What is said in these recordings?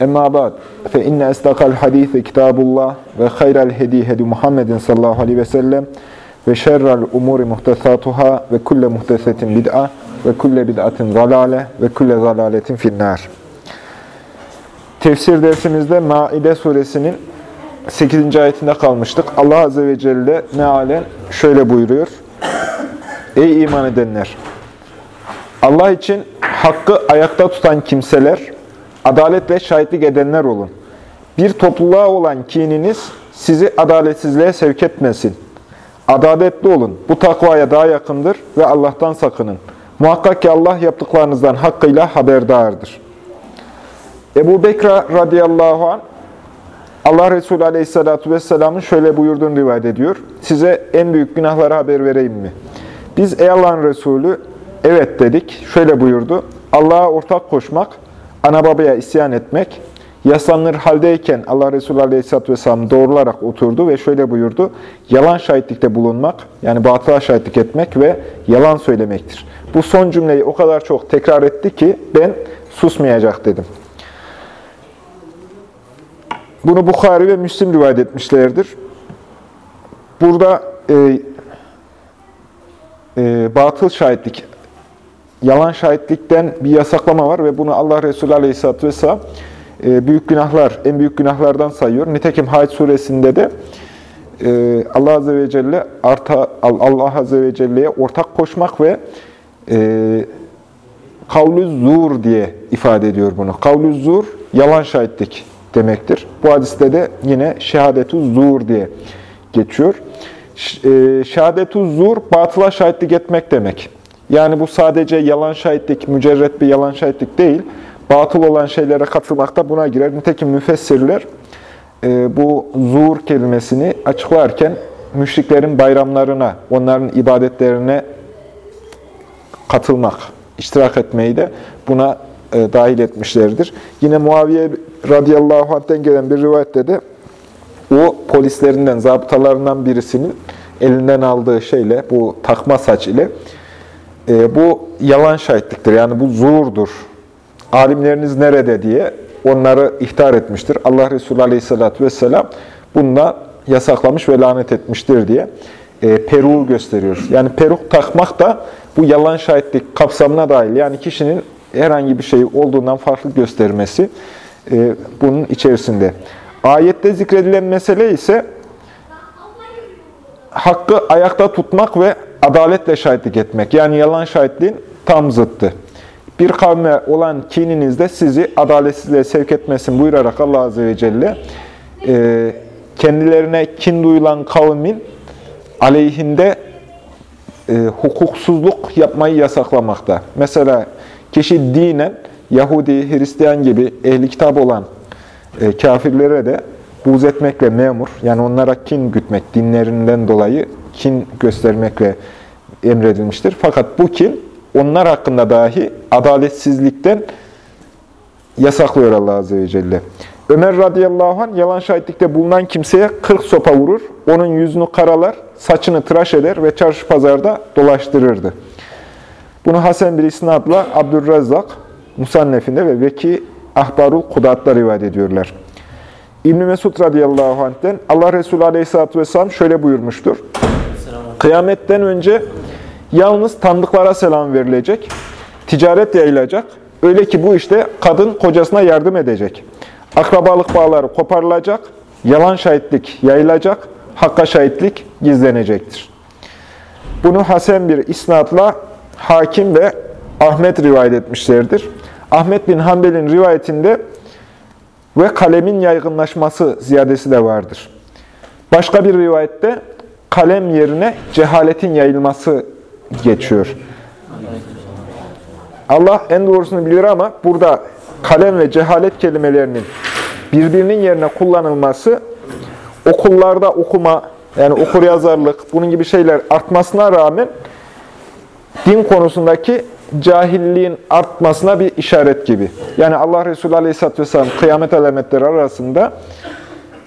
Emma ba'd fe inne estakal hadisi kitabullah ve hayral hedi hedi Muhammedin sallallahu aleyhi ve sellem ve şerrel umuri muhtesatuhâ ve kulle muhtesetin bid'a ve kulle bid'atin zalale ve kulle zalaletin finnâr. Tefsir dersimizde Maide suresinin 8. ayetinde kalmıştık. Allah Azze ve Celle mealen şöyle buyuruyor. Ey iman edenler! Allah için hakkı ayakta tutan kimseler, adaletle şahitlik edenler olun. Bir topluluğa olan kininiz sizi adaletsizliğe sevk etmesin. Adaletli olun. Bu takvaya daha yakındır ve Allah'tan sakının. Muhakkak ki Allah yaptıklarınızdan hakkıyla haberdardır. Ebu Bekra radıyallahu anh, Allah Resulü aleyhissalatü vesselamın şöyle buyurduğunu rivayet ediyor. Size en büyük günahlara haber vereyim mi? Biz ey Allah'ın Resulü evet dedik. Şöyle buyurdu. Allah'a ortak koşmak, ana babaya isyan etmek, yaslanır haldeyken Allah Resulü Aleyhisselatü Vesselam doğrularak oturdu ve şöyle buyurdu. Yalan şahitlikte bulunmak, yani batıla şahitlik etmek ve yalan söylemektir. Bu son cümleyi o kadar çok tekrar etti ki ben susmayacak dedim. Bunu Bukhari ve Müslim rivayet etmişlerdir. Burada e, e, batıl şahitlik, yalan şahitlikten bir yasaklama var ve bunu Allah Resulü Aleyhisselatü Vesselam e, büyük günahlar, en büyük günahlardan sayıyor. Nitekim Hac suresinde de e, Allah Azze ve Celle Allah Azze ve Celle'ye ortak koşmak ve e, kavlü zur diye ifade ediyor bunu. Kavlü zur, yalan şahitlik demektir. Bu hadiste de yine şehadetu zur diye geçiyor. Şehadetu zur, batıla şahitlik etmek demek. Yani bu sadece yalan şahitlik, mücerret bir yalan şahitlik değil. Batıl olan şeylere katılmak da buna girer. Nitekim müfessirler bu zur kelimesini açıklarken müşriklerin bayramlarına, onların ibadetlerine katılmak, iştirak etmeyi de buna dahil etmişlerdir. Yine Muaviye radıyallahu anh'ten gelen bir rivayette de o polislerinden, zabıtalarından birisinin elinden aldığı şeyle, bu takma saç ile e, bu yalan şahitliktir. Yani bu zurdur. Alimleriniz nerede diye onları ihtar etmiştir. Allah Resulü aleyhissalatü vesselam bunda yasaklamış ve lanet etmiştir diye e, peruğu gösteriyoruz. Yani peruk takmak da bu yalan şahitlik kapsamına dahil. Yani kişinin herhangi bir şey olduğundan farklı göstermesi e, bunun içerisinde. Ayette zikredilen mesele ise hakkı ayakta tutmak ve adaletle şahitlik etmek. Yani yalan şahitliğin tam zıttı. Bir kavme olan kininizde sizi adaletsizliğe sevk etmesin buyurarak Allah Azze ve Celle e, kendilerine kin duyulan kavmin aleyhinde e, hukuksuzluk yapmayı yasaklamakta. Mesela kişi dinen Yahudi, Hristiyan gibi ehli kitap olan e, kafirlere de buğz etmekle memur, yani onlara kin gütmek, dinlerinden dolayı kin göstermekle emredilmiştir. Fakat bu kin, onlar hakkında dahi adaletsizlikten yasaklıyor Allah Azze ve Celle. Ömer radıyallahu anh yalan şahitlikte bulunan kimseye 40 sopa vurur, onun yüzünü karalar, saçını tıraş eder ve çarşı pazarda dolaştırırdı. Bunu Hasan bir isnadla Abdülrezzak, Musannef'inde ve Veki Ahbarul Kudat'la rivayet ediyorlar. İbn-i Mesud radıyallahu anh'ten Allah Resulü aleyhissalatü vesselam şöyle buyurmuştur. Kıyametten önce yalnız tanıdıklara selam verilecek, ticaret yayılacak. Öyle ki bu işte kadın kocasına yardım edecek. Akrabalık bağları koparılacak, yalan şahitlik yayılacak, hakka şahitlik gizlenecektir. Bunu Hasan bir isnatla Hakim ve Ahmet rivayet etmişlerdir. Ahmet bin Hanbel'in rivayetinde ve kalemin yaygınlaşması ziyadesi de vardır. Başka bir rivayette kalem yerine cehaletin yayılması geçiyor. Allah en doğrusunu biliyor ama burada kalem ve cehalet kelimelerinin birbirinin yerine kullanılması okullarda okuma yani okur yazarlık, bunun gibi şeyler artmasına rağmen din konusundaki cahilliğin artmasına bir işaret gibi. Yani Allah Resulü Aleyhisselatü Vesselam kıyamet alametleri arasında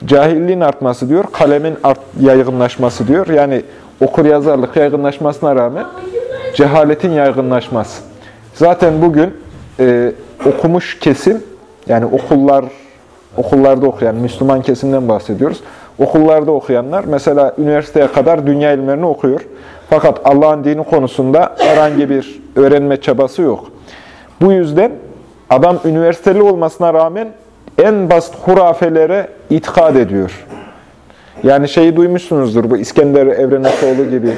cahilliğin artması diyor, kalemin art, yaygınlaşması diyor. Yani okur yazarlık yaygınlaşmasına rağmen cehaletin yaygınlaşması. Zaten bugün e, okumuş kesim, yani okullar okullarda okuyan, Müslüman kesimden bahsediyoruz. Okullarda okuyanlar mesela üniversiteye kadar dünya ilimlerini okuyor. Fakat Allah'ın dini konusunda herhangi bir öğrenme çabası yok. Bu yüzden adam üniversiteli olmasına rağmen en basit hurafelere itikad ediyor. Yani şeyi duymuşsunuzdur bu İskender Evrenesoğlu gibi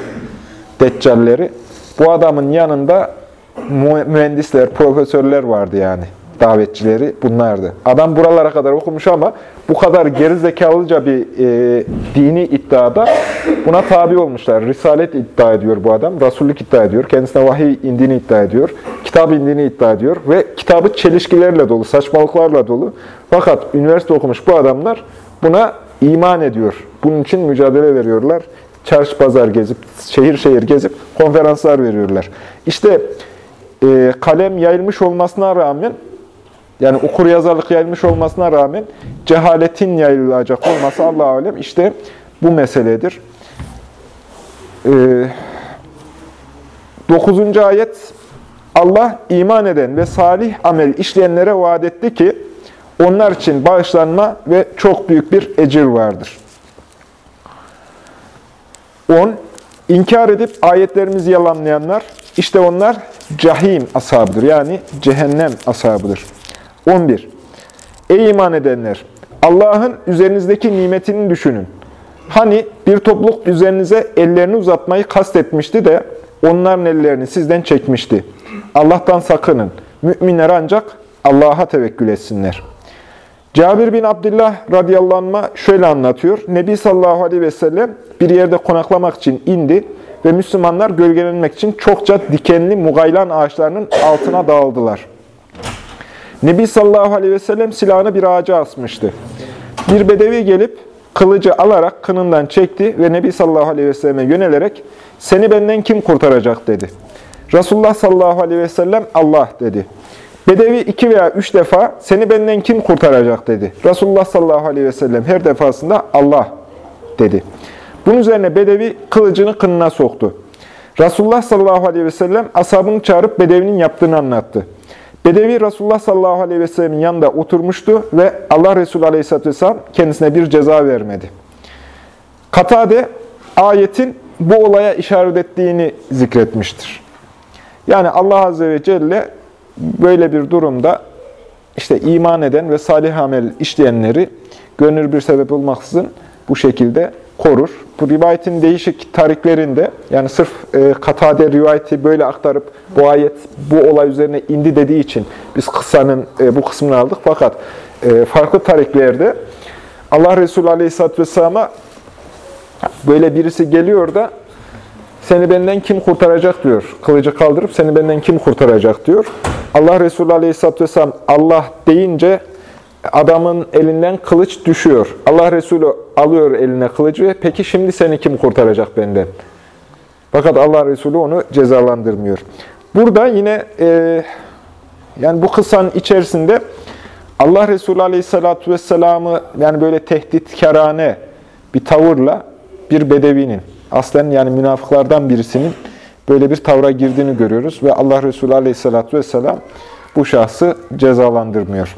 deccalleri. Bu adamın yanında mühendisler, profesörler vardı yani davetçileri bunlardı. Adam buralara kadar okumuş ama bu kadar gerizekalıca bir e, dini iddiada buna tabi olmuşlar. Risalet iddia ediyor bu adam, Resullük iddia ediyor, kendisine vahiy indiğini iddia ediyor, kitap indiğini iddia ediyor ve kitabı çelişkilerle dolu, saçmalıklarla dolu. Fakat üniversite okumuş bu adamlar buna iman ediyor. Bunun için mücadele veriyorlar. Çarşı pazar gezip, şehir şehir gezip konferanslar veriyorlar. İşte e, kalem yayılmış olmasına rağmen yani okur yazarlık yayılmış olmasına rağmen cehaletin yayılacak olması Allah alem işte bu meseledir. Ee, 9. ayet Allah iman eden ve salih amel işleyenlere vaat etti ki onlar için bağışlanma ve çok büyük bir ecir vardır. 10. İnkar edip ayetlerimizi yalanlayanlar, işte onlar cahim ashabıdır. Yani cehennem ashabıdır. 11. Ey iman edenler! Allah'ın üzerinizdeki nimetini düşünün. Hani bir topluluk üzerinize ellerini uzatmayı kastetmişti de onların ellerini sizden çekmişti. Allah'tan sakının. Müminler ancak Allah'a tevekkül etsinler. Cabir bin Abdullah radıyallahu anh şöyle anlatıyor. Nebi sallallahu aleyhi ve sellem bir yerde konaklamak için indi ve Müslümanlar gölgelenmek için çokça dikenli mugaylan ağaçlarının altına dağıldılar. Nebi sallallahu aleyhi ve sellem silahını bir ağaca asmıştı. Bir bedevi gelip kılıcı alarak kınından çekti ve Nebi sallallahu aleyhi ve selleme yönelerek seni benden kim kurtaracak dedi. Resulullah sallallahu aleyhi ve sellem Allah dedi. Bedevi iki veya üç defa seni benden kim kurtaracak dedi. Resulullah sallallahu aleyhi ve sellem her defasında Allah dedi. Bunun üzerine Bedevi kılıcını kınına soktu. Resulullah sallallahu aleyhi ve sellem asabını çağırıp Bedevi'nin yaptığını anlattı. Bedevi Resulullah sallallahu aleyhi ve sellemin yanında oturmuştu ve Allah Resulü aleyhisselatü vesselam kendisine bir ceza vermedi. Katade ayetin bu olaya işaret ettiğini zikretmiştir. Yani Allah Azze ve Celle böyle bir durumda işte iman eden ve salih amel işleyenleri gönül bir sebep olmaksızın bu şekilde korur. Bu rivayetin değişik tariklerinde, yani sırf e, Katade rivayeti böyle aktarıp bu ayet bu olay üzerine indi dediği için biz kıssanın e, bu kısmını aldık. Fakat e, farklı tariklerde Allah Resulü Aleyhisselatü Vesselam'a böyle birisi geliyor da seni benden kim kurtaracak diyor. Kılıcı kaldırıp seni benden kim kurtaracak diyor. Allah Resulü Aleyhisselatü Vesselam Allah deyince adamın elinden kılıç düşüyor. Allah Resulü alıyor eline kılıcı peki şimdi seni kim kurtaracak benden? Fakat Allah Resulü onu cezalandırmıyor. Burada yine e, yani bu kısanın içerisinde Allah Resulü Aleyhisselatü Vesselam'ı yani böyle tehditkarane bir tavırla bir bedevinin, aslen yani münafıklardan birisinin böyle bir tavra girdiğini görüyoruz. Ve Allah Resulü Aleyhisselatü Vesselam bu şahsı cezalandırmıyor.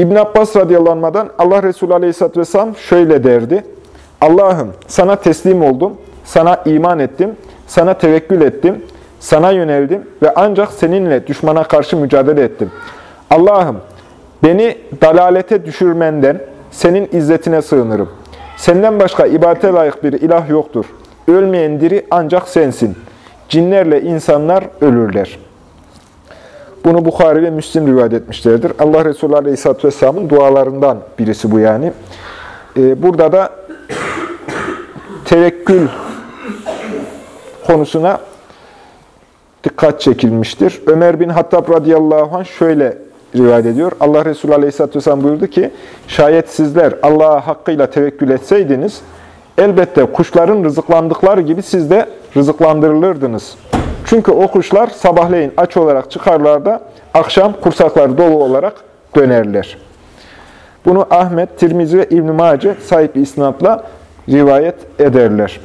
İbn Abbas radıyallahu Allah Resulü aleyhisselatü vesselam şöyle derdi. Allah'ım sana teslim oldum, sana iman ettim, sana tevekkül ettim, sana yöneldim ve ancak seninle düşmana karşı mücadele ettim. Allah'ım beni dalalete düşürmenden senin izzetine sığınırım. Senden başka ibadete layık bir ilah yoktur. Ölmeyen diri ancak sensin. Cinlerle insanlar ölürler.'' Bunu Bukhari ve Müslim rivayet etmişlerdir. Allah Resulü Aleyhisselatü Vesselam'ın dualarından birisi bu yani. Ee, burada da tevekkül konusuna dikkat çekilmiştir. Ömer bin Hattab radıyallahu anh şöyle rivayet ediyor. Allah Resulü Aleyhisselatü Vesselam buyurdu ki, şayet sizler Allah'a hakkıyla tevekkül etseydiniz, elbette kuşların rızıklandıkları gibi siz de rızıklandırılırdınız. Çünkü o kuşlar sabahleyin aç olarak çıkarlar da akşam kursakları dolu olarak dönerler. Bunu Ahmet, Tirmizi ve İbn-i Mace sahip isnatla rivayet ederler.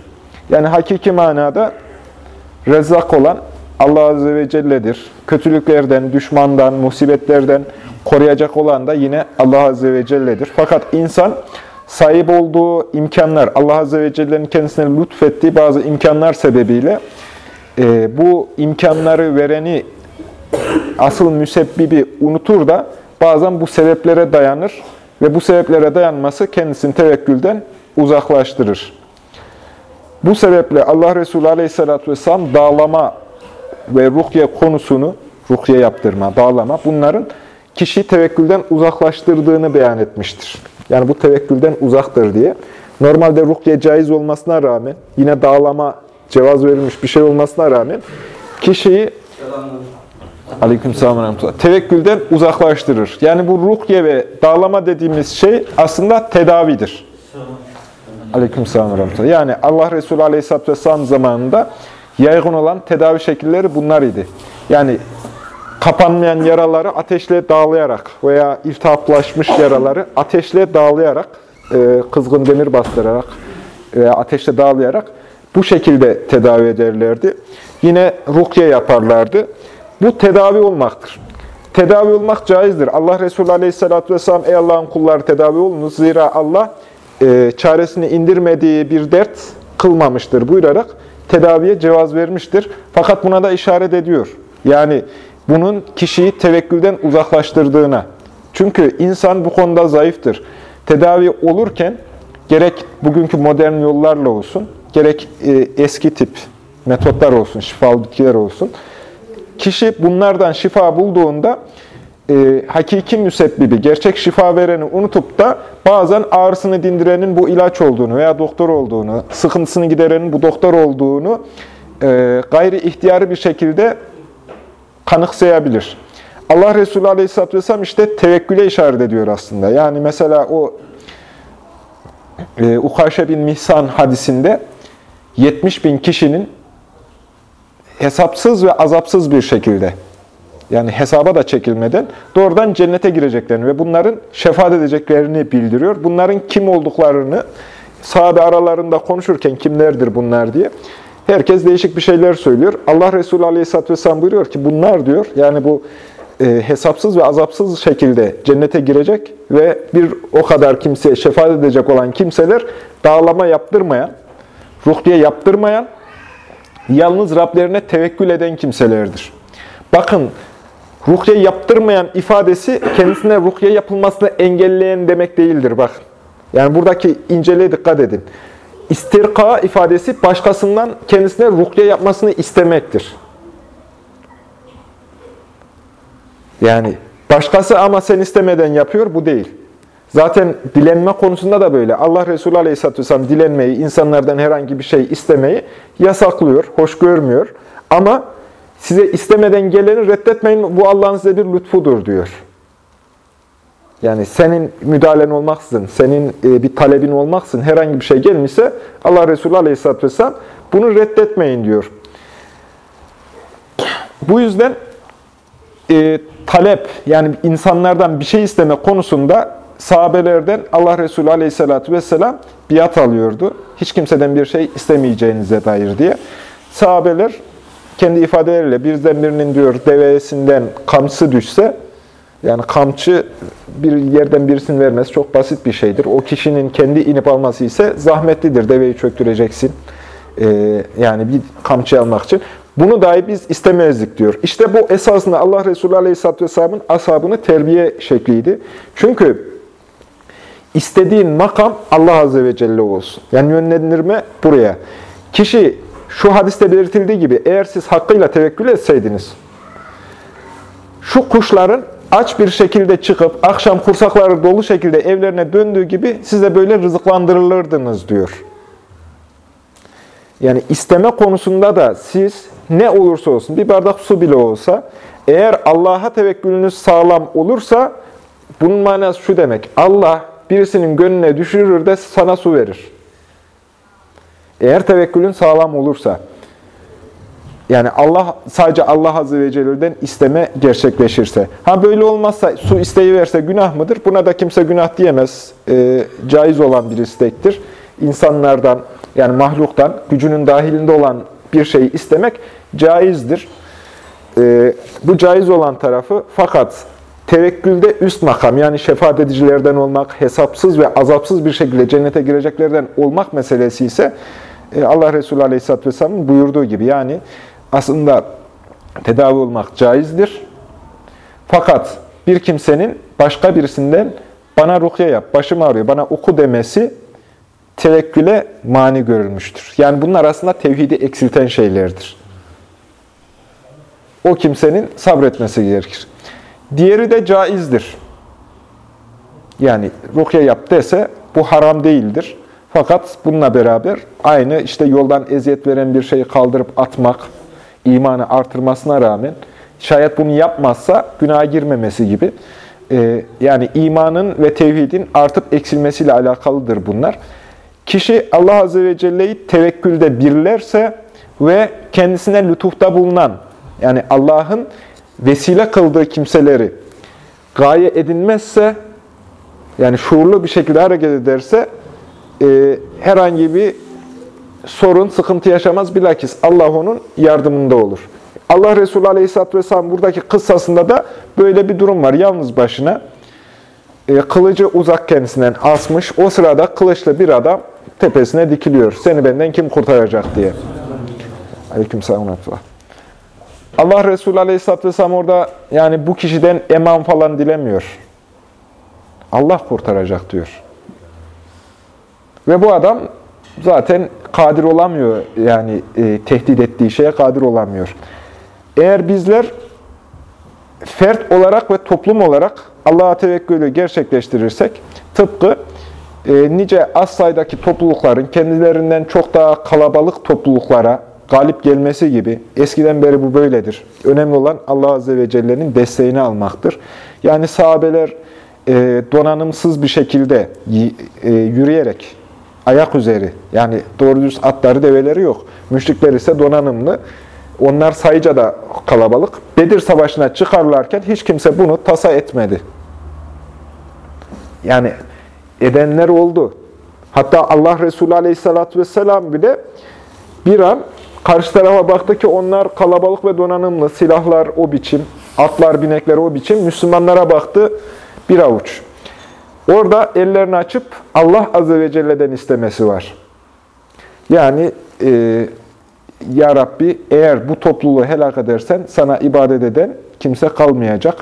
Yani hakiki manada rezzak olan Allah Azze ve Celle'dir. Kötülüklerden, düşmandan, musibetlerden koruyacak olan da yine Allah Azze ve Celle'dir. Fakat insan sahip olduğu imkanlar, Allah Azze ve Celle'nin kendisine lütfettiği bazı imkanlar sebebiyle e, bu imkanları vereni asıl müsebbibi unutur da bazen bu sebeplere dayanır ve bu sebeplere dayanması kendisini tevekkülden uzaklaştırır. Bu sebeple Allah Resulü Aleyhisselatü Vesselam dağlama ve ruhye konusunu, ruhye yaptırma, dağlama bunların kişiyi tevekkülden uzaklaştırdığını beyan etmiştir. Yani bu tevekkülden uzaktır diye. Normalde ruhye caiz olmasına rağmen, yine dağlama cevaz verilmiş bir şey olmasına rağmen kişiyi Aleykümselam Tevekkülden uzaklaştırır. Yani bu ruhye ve dağlama dediğimiz şey aslında tedavidir. Aleykümselam Yani Allah Resulü Aleyhisselatü Vesselam zamanında yaygın olan tedavi şekilleri bunlar idi. Yani kapanmayan yaraları ateşle dağlayarak veya iltihaplaşmış yaraları ateşle dağlayarak, e, kızgın demir bastırarak veya ateşle dağlayarak bu şekilde tedavi ederlerdi. Yine rukiye yaparlardı. Bu tedavi olmaktır. Tedavi olmak caizdir. Allah Resulü Aleyhisselatü Vesselam, ey Allah'ın kulları tedavi olunuz. Zira Allah e, çaresini indirmediği bir dert kılmamıştır buyurarak tedaviye cevaz vermiştir. Fakat buna da işaret ediyor. Yani bunun kişiyi tevekkülden uzaklaştırdığına. Çünkü insan bu konuda zayıftır. Tedavi olurken gerek bugünkü modern yollarla olsun, gerek e, eski tip metotlar olsun, şifalı bitkiler olsun. Kişi bunlardan şifa bulduğunda e, hakiki müsebbibi, gerçek şifa vereni unutup da bazen ağrısını dindirenin bu ilaç olduğunu veya doktor olduğunu, sıkıntısını giderenin bu doktor olduğunu e, gayri ihtiyarı bir şekilde kanıksayabilir. Allah Resulü Aleyhisselatü Vesselam işte tevekküle işaret ediyor aslında. Yani mesela o e, Ukaşe bin Mihsan hadisinde 70 bin kişinin hesapsız ve azapsız bir şekilde yani hesaba da çekilmeden doğrudan cennete gireceklerini ve bunların şefaat edeceklerini bildiriyor. Bunların kim olduklarını sahabe aralarında konuşurken kimlerdir bunlar diye herkes değişik bir şeyler söylüyor. Allah Resulü Aleyhisselatü Vesselam buyuruyor ki bunlar diyor yani bu e, hesapsız ve azapsız şekilde cennete girecek ve bir o kadar kimseye şefaat edecek olan kimseler dağlama yaptırmayan, ruhdiye yaptırmayan, yalnız Rablerine tevekkül eden kimselerdir. Bakın ruhye yaptırmayan ifadesi kendisine ruhye yapılmasını engelleyen demek değildir. Bak. Yani buradaki inceliğe dikkat edin. İstirka ifadesi başkasından kendisine ruhye yapmasını istemektir. Yani başkası ama sen istemeden yapıyor, bu değil. Zaten dilenme konusunda da böyle. Allah Resulü Aleyhisselatü Vesselam dilenmeyi, insanlardan herhangi bir şey istemeyi yasaklıyor, hoş görmüyor. Ama size istemeden geleni reddetmeyin, bu Allah'ın size bir lütfudur diyor. Yani senin müdahalen olmaksızın, senin e, bir talebin olmaksızın herhangi bir şey gelmişse Allah Resulü Aleyhisselatü Vesselam bunu reddetmeyin diyor. Bu yüzden e, talep yani insanlardan bir şey isteme konusunda sahabelerden Allah Resulü Aleyhisselatü Vesselam biat alıyordu. Hiç kimseden bir şey istemeyeceğinize dair diye. Sahabeler kendi ifadeleriyle bizden birinin diyor devesinden kamçı düşse, yani kamçı bir yerden birisini vermesi çok basit bir şeydir. O kişinin kendi inip alması ise zahmetlidir. Deveyi çöktüreceksin. Ee, yani bir kamçı almak için. Bunu dahi biz istemezdik diyor. İşte bu esasında Allah Resulü Aleyhisselatü Vesselam'ın ashabını terbiye şekliydi. Çünkü istediğin makam Allah Azze ve Celle olsun. Yani yönlendirme buraya. Kişi şu hadiste belirtildiği gibi eğer siz hakkıyla tevekkül etseydiniz, şu kuşların aç bir şekilde çıkıp akşam kursakları dolu şekilde evlerine döndüğü gibi size böyle rızıklandırılırdınız diyor. Yani isteme konusunda da siz ne olursa olsun, bir bardak su bile olsa, eğer Allah'a tevekkülünüz sağlam olursa, bunun manası şu demek, Allah birisinin gönlüne düşürür de sana su verir. Eğer tevekkülün sağlam olursa, yani Allah sadece Allah Azze ve Celle'den isteme gerçekleşirse. Ha böyle olmazsa su isteği verse günah mıdır? Buna da kimse günah diyemez. E, caiz olan bir istektir. İnsanlardan yani mahluktan gücünün dahilinde olan bir şeyi istemek caizdir. E, bu caiz olan tarafı fakat tevekkülde üst makam yani şefaat edicilerden olmak, hesapsız ve azapsız bir şekilde cennete gireceklerden olmak meselesi ise e, Allah Resulü Aleyhisselatü Vesselam'ın buyurduğu gibi yani aslında tedavi olmak caizdir. Fakat bir kimsenin başka birisinden bana rukiye yap, başım ağrıyor, bana oku demesi tevekküle mani görülmüştür. Yani bunlar aslında tevhidi eksilten şeylerdir. O kimsenin sabretmesi gerekir. Diğeri de caizdir. Yani rukiye yap dese bu haram değildir. Fakat bununla beraber aynı işte yoldan eziyet veren bir şeyi kaldırıp atmak, imanı artırmasına rağmen şayet bunu yapmazsa günaha girmemesi gibi. Ee, yani imanın ve tevhidin artıp eksilmesiyle alakalıdır bunlar. Kişi Allah Azze ve Celle'yi tevekkülde birlerse ve kendisine lütufta bulunan, yani Allah'ın vesile kıldığı kimseleri gaye edinmezse, yani şuurlu bir şekilde hareket ederse, e, herhangi bir sorun, sıkıntı yaşamaz. Bilakis Allah onun yardımında olur. Allah Resulü Aleyhisselatü Vesselam buradaki kıssasında da böyle bir durum var. Yalnız başına e, kılıcı uzak kendisinden asmış. O sırada kılıçlı bir adam tepesine dikiliyor. Seni benden kim kurtaracak diye. Aleyküm selam. Allah Resulü Aleyhisselatü Vesselam orada yani bu kişiden eman falan dilemiyor. Allah kurtaracak diyor. Ve bu adam zaten kadir olamıyor. Yani e, tehdit ettiği şeye kadir olamıyor. Eğer bizler fert olarak ve toplum olarak Allah'a tevekkülü gerçekleştirirsek, tıpkı e, nice az sayıdaki toplulukların kendilerinden çok daha kalabalık topluluklara galip gelmesi gibi, eskiden beri bu böyledir. Önemli olan Allah Azze ve Celle'nin desteğini almaktır. Yani sahabeler e, donanımsız bir şekilde e, yürüyerek, ayak üzeri, yani doğru düz atları, develeri yok. Müşrikler ise donanımlı. Onlar sayıca da kalabalık. Bedir Savaşı'na çıkarlarken hiç kimse bunu tasa etmedi. Yani edenler oldu. Hatta Allah Resulü Aleyhisselatü Vesselam bile bir an karşı tarafa baktı ki onlar kalabalık ve donanımlı, silahlar o biçim, atlar, binekler o biçim. Müslümanlara baktı bir avuç. Orada ellerini açıp Allah Azze ve Celle'den istemesi var. Yani e, Ya Rabbi eğer bu topluluğu helak edersen sana ibadet eden kimse kalmayacak.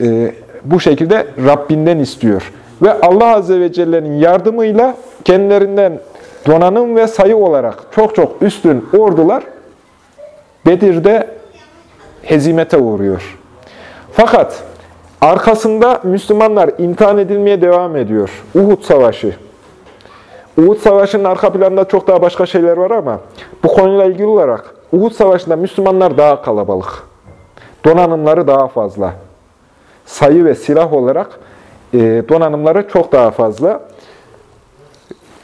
E, bu şekilde Rabbinden istiyor. Ve Allah Azze ve Celle'nin yardımıyla kendilerinden donanım ve sayı olarak çok çok üstün ordular Bedir'de hezimete uğruyor. Fakat arkasında Müslümanlar imtihan edilmeye devam ediyor. Uhud Savaşı. Uhud Savaşı'nın arka planında çok daha başka şeyler var ama bu konuyla ilgili olarak Uhud Savaşı'nda Müslümanlar daha kalabalık. Donanımları daha fazla. Sayı ve silah olarak e, donanımları çok daha fazla.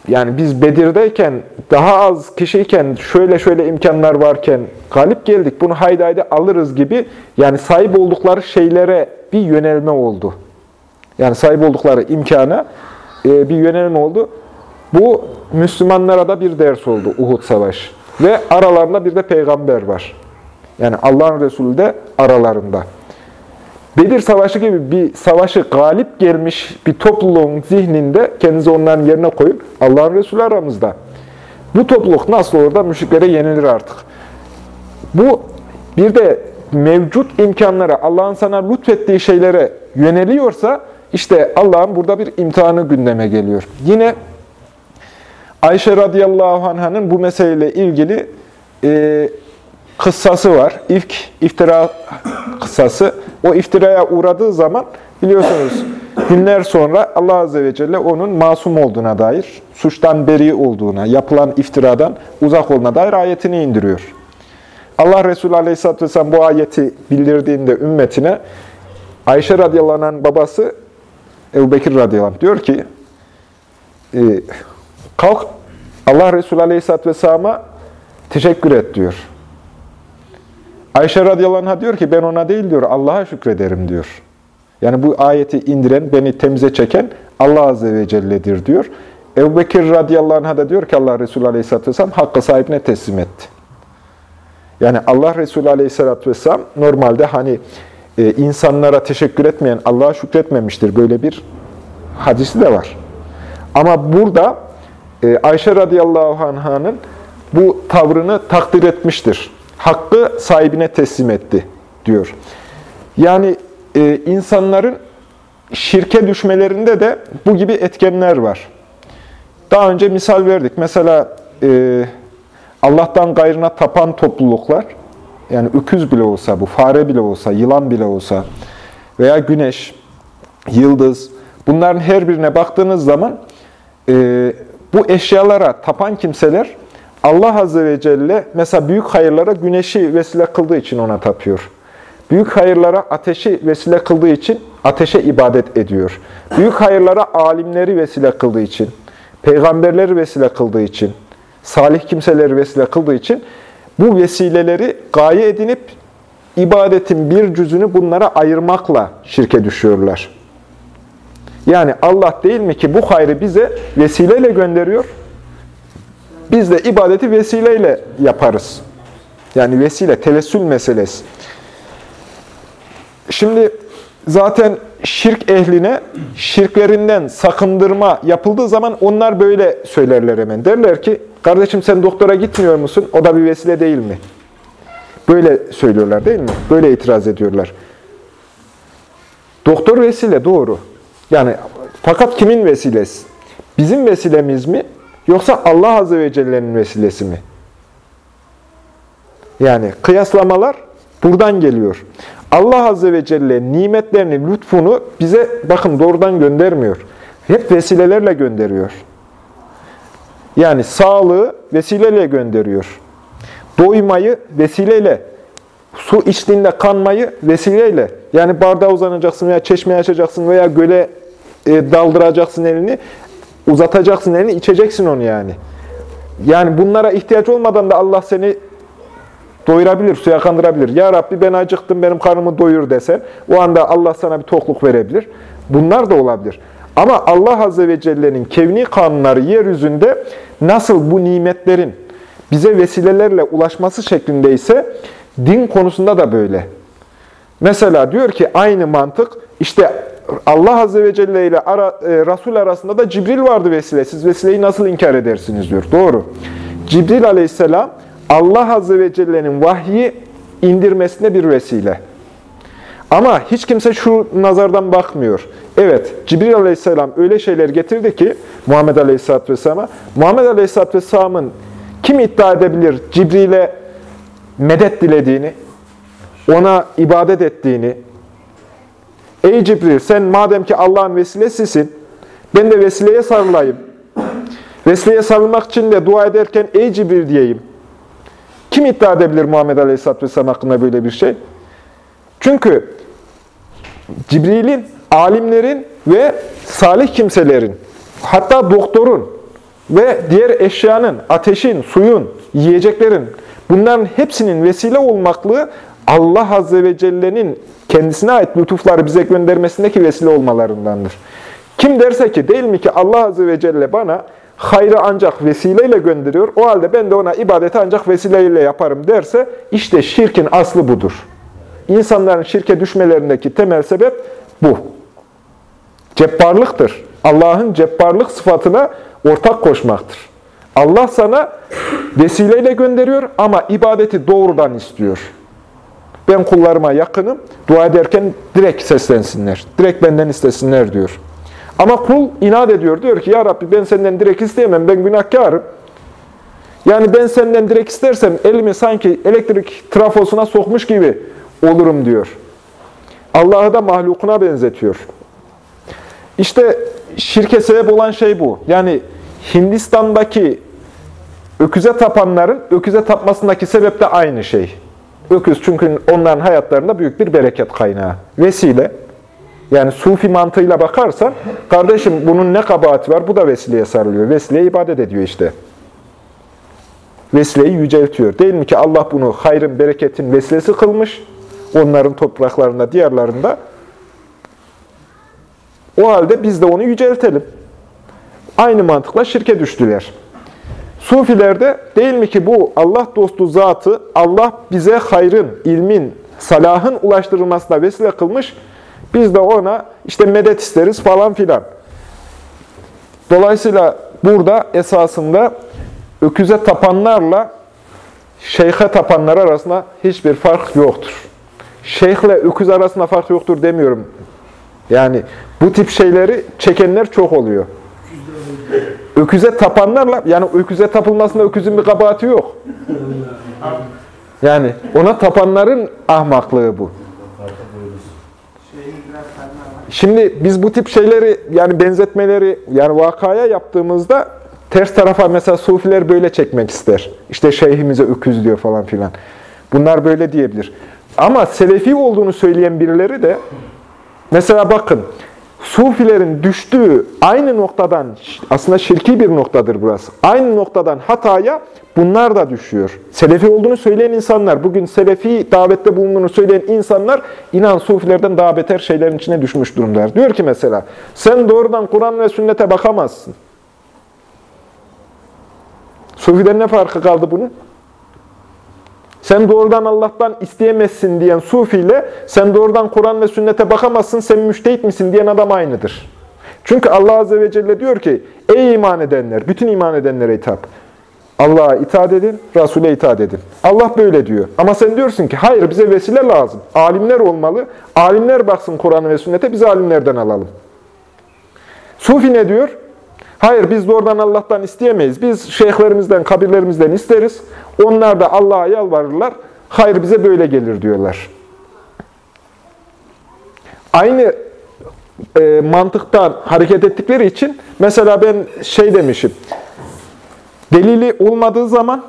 Yani biz Bedir'deyken, daha az kişiyken, şöyle şöyle imkanlar varken galip geldik, bunu haydi haydi alırız gibi yani sahip oldukları şeylere bir yönelme oldu. Yani sahip oldukları imkana e, bir yönelme oldu. Bu Müslümanlara da bir ders oldu Uhud Savaşı. Ve aralarında bir de peygamber var. Yani Allah'ın Resulü de aralarında. Bedir Savaşı gibi bir savaşı galip gelmiş bir topluluğun zihninde kendinizi onların yerine koyup Allah'ın Resulü aramızda. Bu topluluk nasıl olur da müşriklere yenilir artık. Bu bir de mevcut imkanlara, Allah'ın sana lütfettiği şeylere yöneliyorsa işte Allah'ın burada bir imtihanı gündeme geliyor. Yine Ayşe radıyallahu anh'ın bu meseleyle ilgili e, kıssası var. İlk iftira kıssası. O iftiraya uğradığı zaman biliyorsunuz günler sonra Allah Azze ve Celle onun masum olduğuna dair, suçtan beri olduğuna, yapılan iftiradan uzak olduğuna dair ayetini indiriyor. Allah Resulü Aleyhisselatü Vesselam bu ayeti bildirdiğinde ümmetine Ayşe radıyallahu babası Ebu Bekir radıyallahu anh diyor ki e, kalk Allah Resulü Aleyhisselatü Vesselam'a teşekkür et diyor. Ayşe radıyallahu anh'a diyor ki ben ona değil diyor Allah'a şükrederim diyor. Yani bu ayeti indiren, beni temize çeken Allah Azze ve Celle'dir diyor. Ebu Bekir radıyallahu anh'a da diyor ki Allah Resulü aleyhisselatü vesselam hakkı sahibine teslim etti. Yani Allah Resulü aleyhisselatü vesselam normalde hani e, insanlara teşekkür etmeyen Allah'a şükretmemiştir. Böyle bir hadisi de var. Ama burada e, Ayşe radıyallahu anh'ın bu tavrını takdir etmiştir. Hakkı sahibine teslim etti diyor. Yani e, insanların şirke düşmelerinde de bu gibi etkenler var. Daha önce misal verdik. Mesela e, Allah'tan gayrına tapan topluluklar, yani öküz bile olsa, bu fare bile olsa, yılan bile olsa veya güneş, yıldız, bunların her birine baktığınız zaman e, bu eşyalara tapan kimseler Allah Azze ve Celle mesela büyük hayırlara güneşi vesile kıldığı için ona tapıyor. Büyük hayırlara ateşi vesile kıldığı için ateşe ibadet ediyor. Büyük hayırlara alimleri vesile kıldığı için, peygamberleri vesile kıldığı için, salih kimseleri vesile kıldığı için bu vesileleri gaye edinip ibadetin bir cüzünü bunlara ayırmakla şirke düşüyorlar. Yani Allah değil mi ki bu hayrı bize vesileyle gönderiyor? Biz de ibadeti vesileyle yaparız. Yani vesile, tevessül meselesi. Şimdi zaten şirk ehline şirklerinden sakındırma yapıldığı zaman onlar böyle söylerler hemen. Derler ki, kardeşim sen doktora gitmiyor musun? O da bir vesile değil mi? Böyle söylüyorlar değil mi? Böyle itiraz ediyorlar. Doktor vesile doğru. Yani fakat kimin vesilesi? Bizim vesilemiz mi? Yoksa Allah Azze ve Celle'nin vesilesi mi? Yani kıyaslamalar buradan geliyor. Allah Azze ve Celle nimetlerini, lütfunu bize bakın doğrudan göndermiyor. Hep vesilelerle gönderiyor. Yani sağlığı vesileyle gönderiyor. Doymayı vesileyle, su içtiğinde kanmayı vesileyle. Yani bardağa uzanacaksın veya çeşmeye açacaksın veya göle e, daldıracaksın elini, uzatacaksın elini, içeceksin onu yani. Yani bunlara ihtiyaç olmadan da Allah seni doyurabilir, suya kandırabilir. Ya Rabbi ben acıktım, benim karnımı doyur desen, o anda Allah sana bir tokluk verebilir. Bunlar da olabilir. Ama Allah Azze ve Celle'nin kevni kanunları yeryüzünde nasıl bu nimetlerin bize vesilelerle ulaşması şeklinde ise din konusunda da böyle. Mesela diyor ki aynı mantık işte Allah Azze ve Celle ile ara, e, Resul arasında da Cibril vardı vesile. Siz vesileyi nasıl inkar edersiniz diyor. Doğru. Cibril aleyhisselam Allah Azze ve Celle'nin vahyi indirmesine bir vesile. Ama hiç kimse şu nazardan bakmıyor. Evet, Cibril Aleyhisselam öyle şeyler getirdi ki Muhammed Aleyhisselatü Vesselam'a, Muhammed Aleyhisselatü Vesselam'ın kim iddia edebilir Cibril'e medet dilediğini, ona ibadet ettiğini, Ey Cibril sen madem ki Allah'ın vesilesisin, ben de vesileye sarılayım. Vesileye sarılmak için de dua ederken ey Cibril diyeyim. Kim iddia edebilir Muhammed Aleyhisselatü Vesselam hakkında böyle bir şey? Çünkü Cibril'in, alimlerin ve salih kimselerin, hatta doktorun ve diğer eşyanın, ateşin, suyun, yiyeceklerin, bunların hepsinin vesile olmaklığı Allah Azze ve Celle'nin kendisine ait lütufları bize göndermesindeki vesile olmalarındandır. Kim derse ki değil mi ki Allah Azze ve Celle bana hayrı ancak vesileyle gönderiyor, o halde ben de ona ibadeti ancak vesileyle yaparım derse işte şirkin aslı budur. İnsanların şirke düşmelerindeki temel sebep bu. Cebbarlıktır. Allah'ın cebbarlık sıfatına ortak koşmaktır. Allah sana vesileyle gönderiyor ama ibadeti doğrudan istiyor. Ben kullarıma yakınım, dua ederken direkt seslensinler, direkt benden istesinler diyor. Ama kul inat ediyor, diyor ki ya Rabbi ben senden direkt isteyemem, ben günahkarım. Yani ben senden direkt istersem elimi sanki elektrik trafosuna sokmuş gibi olurum diyor. Allah'ı da mahlukuna benzetiyor. İşte şirke sebep olan şey bu. Yani Hindistan'daki öküze tapanların öküze tapmasındaki sebep de aynı şey. Öküz çünkü onların hayatlarında büyük bir bereket kaynağı. Vesile. Yani sufi mantığıyla bakarsan, kardeşim bunun ne kabahati var? Bu da vesileye sarılıyor. Vesileye ibadet ediyor işte. Vesileyi yüceltiyor. Değil mi ki Allah bunu hayrın, bereketin vesilesi kılmış. Onların topraklarında, diyarlarında. O halde biz de onu yüceltelim. Aynı mantıkla şirke düştüler. Sufilerde değil mi ki bu Allah dostu zatı Allah bize hayrın, ilmin, salahın ulaştırılmasına vesile kılmış. Biz de ona işte medet isteriz falan filan. Dolayısıyla burada esasında öküze tapanlarla şeyhe tapanlar arasında hiçbir fark yoktur. Şeyhle öküz arasında fark yoktur demiyorum. Yani bu tip şeyleri çekenler çok oluyor. Öküze tapanlarla, yani öküze tapılmasında öküzün bir kabahati yok. Yani ona tapanların ahmaklığı bu. Şimdi biz bu tip şeyleri, yani benzetmeleri, yani vakaya yaptığımızda ters tarafa mesela sufiler böyle çekmek ister. İşte şeyhimize öküz diyor falan filan. Bunlar böyle diyebilir. Ama selefi olduğunu söyleyen birileri de mesela bakın Sufilerin düştüğü aynı noktadan, aslında şirki bir noktadır burası. Aynı noktadan hataya bunlar da düşüyor. Selefi olduğunu söyleyen insanlar, bugün Selefi davette bulunduğunu söyleyen insanlar, inan Sufilerden daha beter şeylerin içine düşmüş durumdalar. Diyor ki mesela, sen doğrudan Kur'an ve sünnete bakamazsın. Sufilerin ne farkı kaldı bunun? Sen doğrudan Allah'tan isteyemezsin diyen sufiyle sen doğrudan Kur'an ve sünnete bakamazsın, sen müştehit misin diyen adam aynıdır. Çünkü Allah Azze ve Celle diyor ki, ey iman edenler, bütün iman edenlere hitap. Allah'a itaat edin, Resul'e itaat edin. Allah böyle diyor. Ama sen diyorsun ki, hayır bize vesile lazım. Alimler olmalı. Alimler baksın Kur'an ve sünnete, biz alimlerden alalım. Sufi ne diyor? Hayır biz doğrudan Allah'tan isteyemeyiz. Biz şeyhlerimizden, kabirlerimizden isteriz. Onlar da Allah'a yalvarırlar. Hayır bize böyle gelir diyorlar. Aynı e, mantıktan hareket ettikleri için mesela ben şey demişim. Delili olmadığı zaman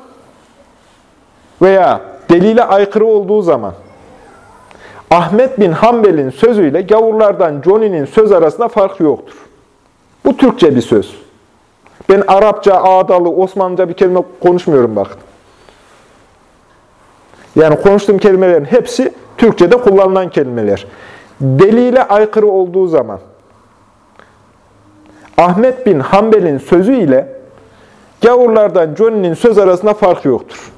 veya delile aykırı olduğu zaman Ahmet bin Hanbel'in sözüyle gavurlardan Johnny'nin söz arasında fark yoktur. Bu Türkçe bir söz. Ben Arapça, Ağdalı, Osmanlıca bir kelime konuşmuyorum bakın. Yani konuştuğum kelimelerin hepsi Türkçe'de kullanılan kelimeler. Delile aykırı olduğu zaman Ahmet bin Hanbel'in sözü ile gavurlardan Johnny'nin söz arasında fark yoktur.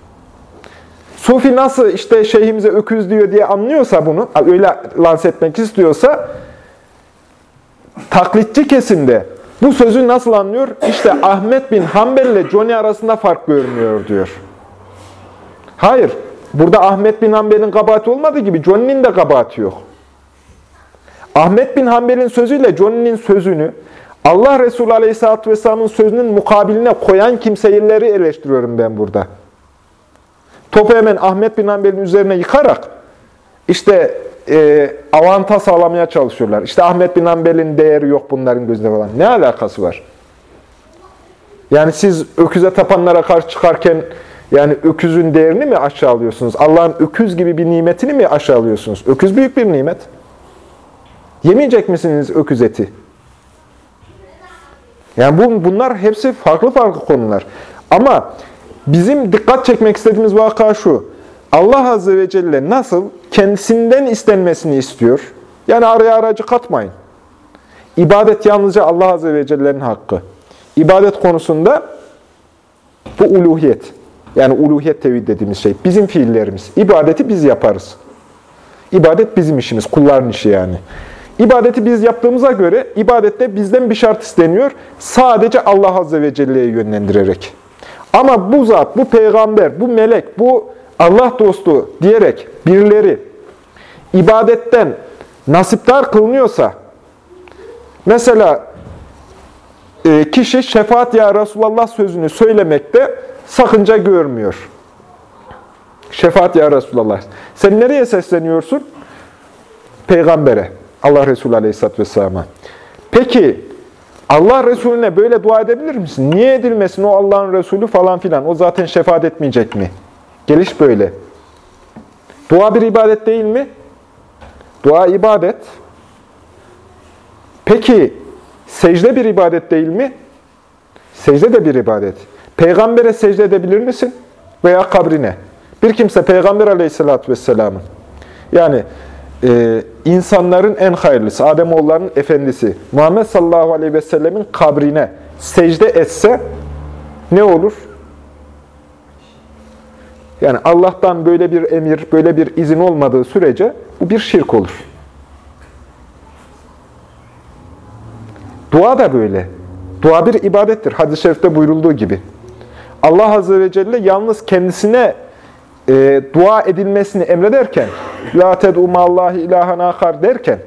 Sufi nasıl işte şeyhimize öküz diyor diye anlıyorsa bunu, öyle lanse etmek istiyorsa taklitçi kesimde bu sözü nasıl anlıyor? İşte Ahmet bin Hanbel ile Johnny arasında fark görmüyor diyor. Hayır. Burada Ahmet bin Hanbel'in kabahati olmadığı gibi Johnny'nin de kabahati yok. Ahmet bin Hanbel'in sözüyle Johnny'nin sözünü Allah Resulü Aleyhisselatü Vesselam'ın sözünün mukabiline koyan kimseleri eleştiriyorum ben burada. Topu hemen Ahmet bin Hanbel'in üzerine yıkarak işte e, avanta sağlamaya çalışıyorlar. İşte Ahmet bin Hanbel'in değeri yok bunların gözünde falan. Ne alakası var? Yani siz öküze tapanlara karşı çıkarken yani öküzün değerini mi aşağılıyorsunuz? Allah'ın öküz gibi bir nimetini mi aşağılıyorsunuz? Öküz büyük bir nimet. Yemeyecek misiniz öküz eti? Yani bu, bunlar hepsi farklı farklı konular. Ama bizim dikkat çekmek istediğimiz vaka şu. Allah Azze ve Celle nasıl kendisinden istenmesini istiyor? Yani araya aracı katmayın. İbadet yalnızca Allah Azze ve Celle'nin hakkı. İbadet konusunda bu uluhiyet. Yani uluhiyet tevhid dediğimiz şey. Bizim fiillerimiz. İbadeti biz yaparız. İbadet bizim işimiz, kulların işi yani. İbadeti biz yaptığımıza göre ibadette bizden bir şart isteniyor. Sadece Allah Azze ve Celle'ye yönlendirerek. Ama bu zat, bu peygamber, bu melek, bu Allah dostu diyerek birileri ibadetten nasiptar kılınıyorsa, mesela e, kişi şefaat ya Resulallah sözünü söylemekte sakınca görmüyor. Şefaat ya Resulallah. Sen nereye sesleniyorsun? Peygambere. Allah Resulü Aleyhisselatü Vesselam'a. Peki Allah Resulüne böyle dua edebilir misin? Niye edilmesin o Allah'ın Resulü falan filan? O zaten şefaat etmeyecek mi? Geliş böyle. Dua bir ibadet değil mi? Dua ibadet. Peki secde bir ibadet değil mi? Secde de bir ibadet. Peygambere secde edebilir misin? Veya kabrine. Bir kimse Peygamber aleyhissalatü vesselamın, yani e, insanların en hayırlısı, Ademoğullarının efendisi, Muhammed sallallahu aleyhi ve sellemin kabrine secde etse ne olur? Yani Allah'tan böyle bir emir, böyle bir izin olmadığı sürece bu bir şirk olur. Dua da böyle. Dua bir ibadettir. Hadis-i şerifte buyurulduğu gibi. Allah Azze ve Celle yalnız kendisine e, dua edilmesini emrederken La ted'u ma'allahi ilahen akar derken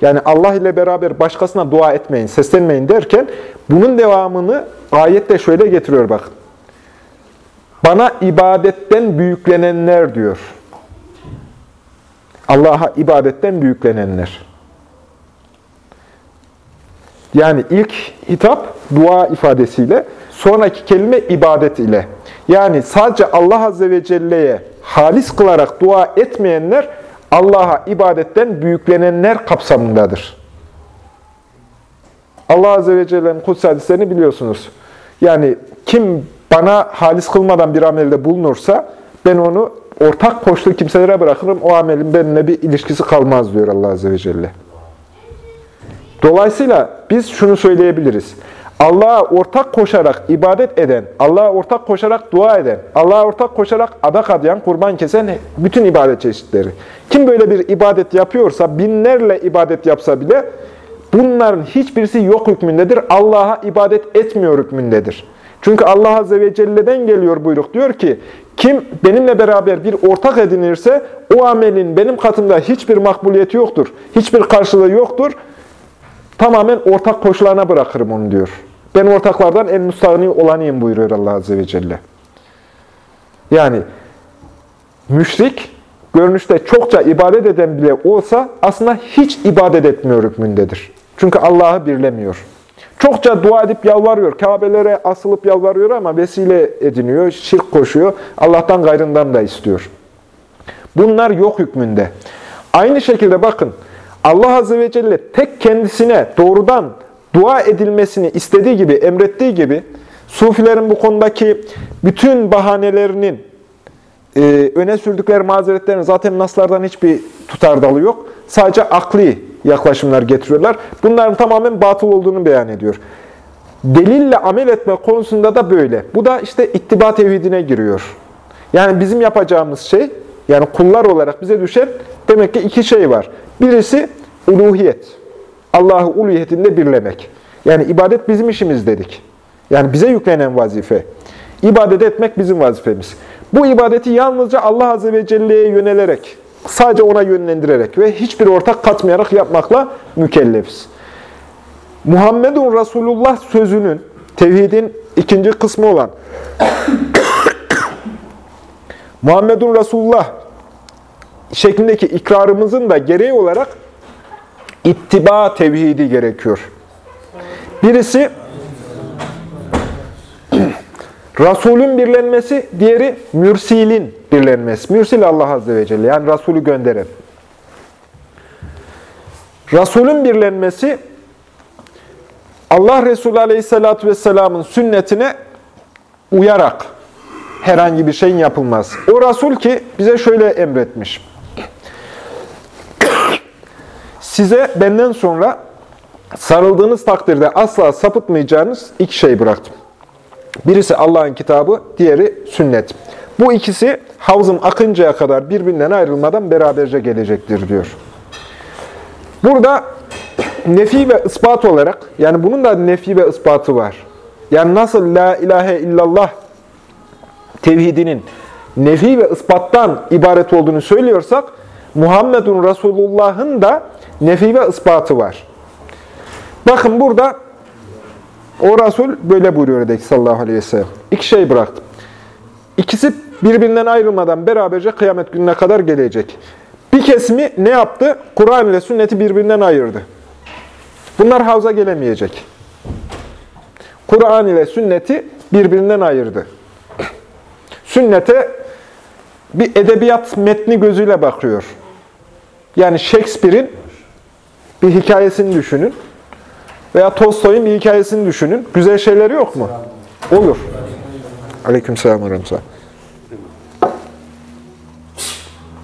yani Allah ile beraber başkasına dua etmeyin, seslenmeyin derken bunun devamını ayette şöyle getiriyor bak. Bana ibadetten büyüklenenler diyor. Allah'a ibadetten büyüklenenler. Yani ilk hitap dua ifadesiyle, sonraki kelime ibadet ile. Yani sadece Allah Azze ve Celle'ye halis kılarak dua etmeyenler, Allah'a ibadetten büyüklenenler kapsamındadır. Allah Azze ve Celle'nin kutsi hadislerini biliyorsunuz. Yani kim bana halis kılmadan bir amelde bulunursa, ben onu ortak koştuğu kimselere bırakırım, o amelin benimle bir ilişkisi kalmaz diyor Allah Azze ve Celle. Dolayısıyla biz şunu söyleyebiliriz. Allah'a ortak koşarak ibadet eden, Allah'a ortak koşarak dua eden, Allah'a ortak koşarak adak adayan, kurban kesen bütün ibadet çeşitleri. Kim böyle bir ibadet yapıyorsa, binlerle ibadet yapsa bile bunların hiçbirisi yok hükmündedir. Allah'a ibadet etmiyor hükmündedir. Çünkü Allah Azze ve Celle'den geliyor buyruk. Diyor ki, kim benimle beraber bir ortak edinirse o amelin benim katımda hiçbir makbuliyeti yoktur. Hiçbir karşılığı yoktur. Tamamen ortak koşullarına bırakırım onu diyor. Ben ortaklardan en müstahni olanıyım buyuruyor Allah Azze ve Celle. Yani müşrik görünüşte çokça ibadet eden bile olsa aslında hiç ibadet etmiyor hükmündedir. Çünkü Allah'ı birlemiyor. Çokça dua edip yalvarıyor. Kabelere asılıp yalvarıyor ama vesile ediniyor, şirk koşuyor. Allah'tan gayrından da istiyor. Bunlar yok hükmünde. Aynı şekilde bakın, Allah Azze ve Celle tek kendisine doğrudan dua edilmesini istediği gibi, emrettiği gibi, Sufilerin bu konudaki bütün bahanelerinin, e, öne sürdükleri mazeretlerin zaten naslardan hiçbir tutardalı yok. Sadece akli yaklaşımlar getiriyorlar. Bunların tamamen batıl olduğunu beyan ediyor. Delille amel etme konusunda da böyle. Bu da işte ittiba tevhidine giriyor. Yani bizim yapacağımız şey, yani kullar olarak bize düşen demek ki iki şey var. Birisi uluhiyet. Allah'ı uluhiyetinde birlemek. Yani ibadet bizim işimiz dedik. Yani bize yüklenen vazife. İbadet etmek bizim vazifemiz. Bu ibadeti yalnızca Allah Azze ve Celle'ye yönelerek, sadece ona yönlendirerek ve hiçbir ortak katmayarak yapmakla mükellefiz. Muhammedun Resulullah sözünün, tevhidin ikinci kısmı olan Muhammedun Resulullah şeklindeki ikrarımızın da gereği olarak ittiba tevhidi gerekiyor. Birisi Resulün birlenmesi, diğeri mürsilin birlenmesi. Mürsil Allah Azze ve Celle, yani Resulü gönderen. Resulün birlenmesi, Allah Resulü Aleyhisselatü Vesselam'ın sünnetine uyarak herhangi bir şeyin yapılmaz. O Resul ki bize şöyle emretmiş. Size benden sonra sarıldığınız takdirde asla sapıtmayacağınız iki şey bıraktım. Birisi Allah'ın kitabı, diğeri sünnet. Bu ikisi havzım akıncaya kadar birbirinden ayrılmadan beraberce gelecektir diyor. Burada nefi ve ispat olarak, yani bunun da nefi ve ispatı var. Yani nasıl la ilahe illallah tevhidinin nefi ve ispattan ibaret olduğunu söylüyorsak, Muhammedun Resulullah'ın da nefi ve ispatı var. Bakın burada o Resul böyle buyuruyor dedi sallallahu aleyhi ve sellem. İki şey bıraktım. İkisi birbirinden ayrılmadan beraberce kıyamet gününe kadar gelecek. Bir kesimi ne yaptı? Kur'an ile sünneti birbirinden ayırdı. Bunlar havza gelemeyecek. Kur'an ile sünneti birbirinden ayırdı. Sünnete bir edebiyat metni gözüyle bakıyor. Yani Shakespeare'in bir hikayesini düşünün. Veya Tolstoy'un bir hikayesini düşünün. Güzel şeyleri yok mu? Olur. Aleykümselam ve rahmetullah.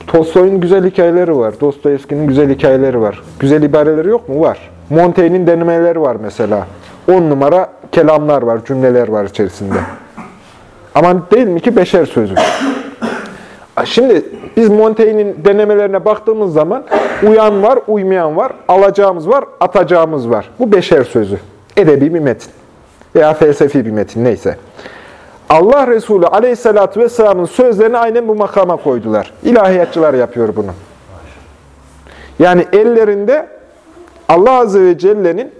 Tolstoy'un güzel hikayeleri var. Dostoyevski'nin güzel hikayeleri var. Güzel ibareleri yok mu? Var. Montaigne'in denemeleri var mesela. On numara kelamlar var, cümleler var içerisinde. Ama değil mi ki beşer sözü? Şimdi biz Montaigne'in denemelerine baktığımız zaman uyan var, uymayan var, alacağımız var, atacağımız var. Bu beşer sözü. Edebi bir metin veya felsefi bir metin neyse. Allah Resulü aleyhissalatü vesselamın sözlerini aynen bu makama koydular. İlahiyatçılar yapıyor bunu. Yani ellerinde Allah Azze ve Celle'nin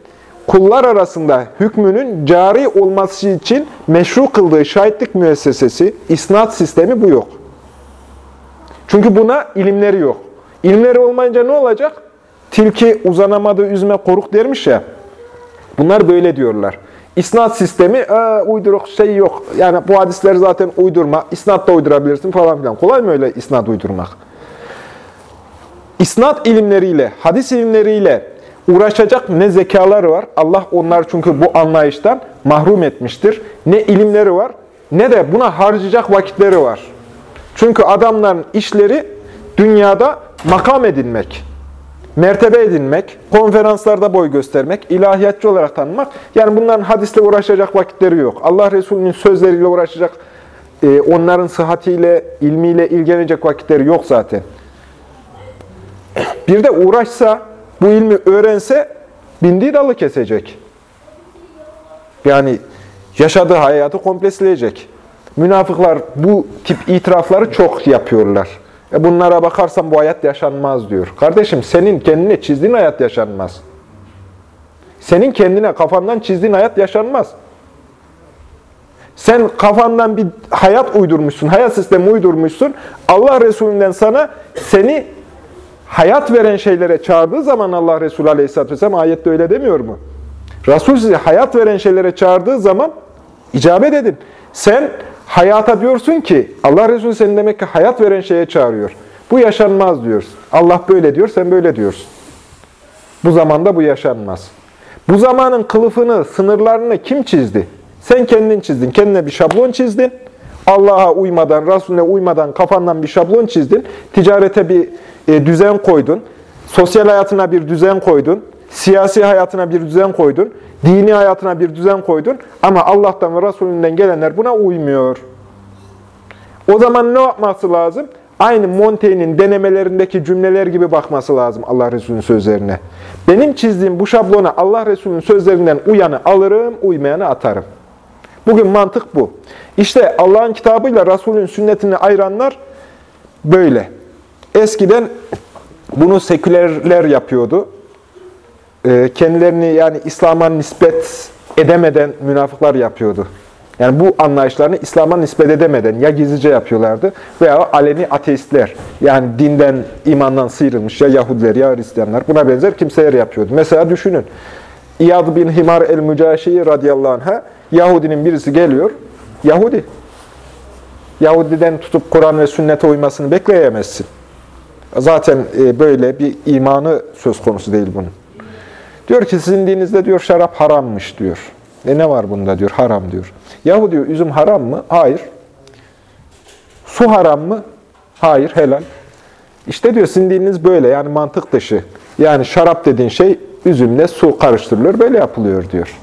kullar arasında hükmünün cari olması için meşru kıldığı şahitlik müessesesi, isnat sistemi bu yok. Çünkü buna ilimleri yok. İlimleri olmayınca ne olacak? Tilki uzanamadı üzme koruk dermiş ya. Bunlar böyle diyorlar. İsnat sistemi e, uyduruk şey yok. Yani bu hadisleri zaten uydurma. İsnat da uydurabilirsin falan filan. Kolay mı öyle isnat uydurmak? İsnat ilimleriyle, hadis ilimleriyle uğraşacak ne zekaları var. Allah onlar çünkü bu anlayıştan mahrum etmiştir. Ne ilimleri var ne de buna harcayacak vakitleri var. Çünkü adamların işleri dünyada makam edinmek, mertebe edinmek, konferanslarda boy göstermek, ilahiyatçı olarak tanınmak. Yani bunların hadisle uğraşacak vakitleri yok. Allah Resulü'nün sözleriyle uğraşacak, e, onların sıhhatiyle, ilmiyle ilgilenecek vakitleri yok zaten. Bir de uğraşsa, bu ilmi öğrense bindiği dalı kesecek. Yani yaşadığı hayatı kompleksleyecek. Münafıklar bu tip itirafları çok yapıyorlar. E bunlara bakarsan bu hayat yaşanmaz diyor. Kardeşim senin kendine çizdiğin hayat yaşanmaz. Senin kendine kafandan çizdiğin hayat yaşanmaz. Sen kafandan bir hayat uydurmuşsun, hayat sistemi uydurmuşsun. Allah Resulü'nden sana seni hayat veren şeylere çağırdığı zaman Allah Resulü Aleyhisselatü Vesselam ayette öyle demiyor mu? Resul sizi hayat veren şeylere çağırdığı zaman icabet edin. Sen hayata diyorsun ki Allah Resulü seni demek ki hayat veren şeye çağırıyor. Bu yaşanmaz diyorsun. Allah böyle diyor, sen böyle diyorsun. Bu zamanda bu yaşanmaz. Bu zamanın kılıfını, sınırlarını kim çizdi? Sen kendin çizdin. Kendine bir şablon çizdin. Allah'a uymadan, Resulüne uymadan kafandan bir şablon çizdin. Ticarete bir e, düzen koydun. Sosyal hayatına bir düzen koydun. Siyasi hayatına bir düzen koydun. Dini hayatına bir düzen koydun. Ama Allah'tan ve Resulünden gelenler buna uymuyor. O zaman ne yapması lazım? Aynı Montaigne'in denemelerindeki cümleler gibi bakması lazım Allah Resulü'nün sözlerine. Benim çizdiğim bu şablona Allah Resulü'nün sözlerinden uyanı alırım, uymayanı atarım. Bugün mantık bu. İşte Allah'ın kitabıyla Resul'ün sünnetini ayıranlar böyle. Eskiden bunu sekülerler yapıyordu. Ee, kendilerini yani İslam'a nispet edemeden münafıklar yapıyordu. Yani bu anlayışlarını İslam'a nispet edemeden ya gizlice yapıyorlardı veya aleni ateistler. Yani dinden, imandan sıyrılmış ya Yahudiler ya Hristiyanlar buna benzer kimseler yapıyordu. Mesela düşünün. İyad bin Himar el-Mücaşi radıyallahu anh'a Yahudinin birisi geliyor. Yahudi. Yahudiden tutup Kur'an ve sünnete uymasını bekleyemezsin. Zaten e, böyle bir imanı söz konusu değil bunun. Diyor ki sizin dininizde diyor şarap harammış diyor. E ne var bunda diyor haram diyor. Yahu diyor üzüm haram mı? Hayır. Su haram mı? Hayır helal. İşte diyor sizin dininiz böyle yani mantık dışı. Yani şarap dediğin şey üzümle su karıştırılıyor böyle yapılıyor diyor.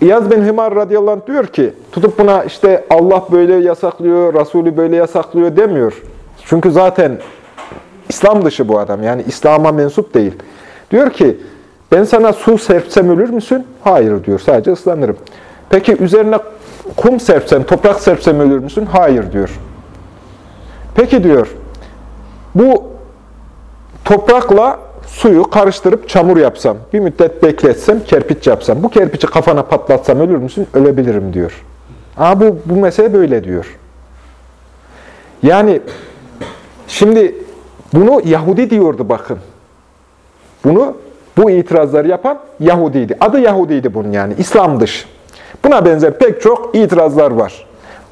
İyaz bin Himar radıyallahu anh diyor ki, tutup buna işte Allah böyle yasaklıyor, Resulü böyle yasaklıyor demiyor. Çünkü zaten İslam dışı bu adam, yani İslam'a mensup değil. Diyor ki, ben sana su serpsem ölür müsün? Hayır diyor, sadece ıslanırım. Peki üzerine kum serpsem, toprak serpsem ölür müsün? Hayır diyor. Peki diyor, bu toprakla suyu karıştırıp çamur yapsam, bir müddet bekletsem, kerpiç yapsam, bu kerpiçi kafana patlatsam ölür müsün? Ölebilirim diyor. Ama bu, bu mesele böyle diyor. Yani şimdi bunu Yahudi diyordu bakın. Bunu bu itirazları yapan Yahudiydi. Adı Yahudiydi bunun yani. İslam dışı. Buna benzer pek çok itirazlar var.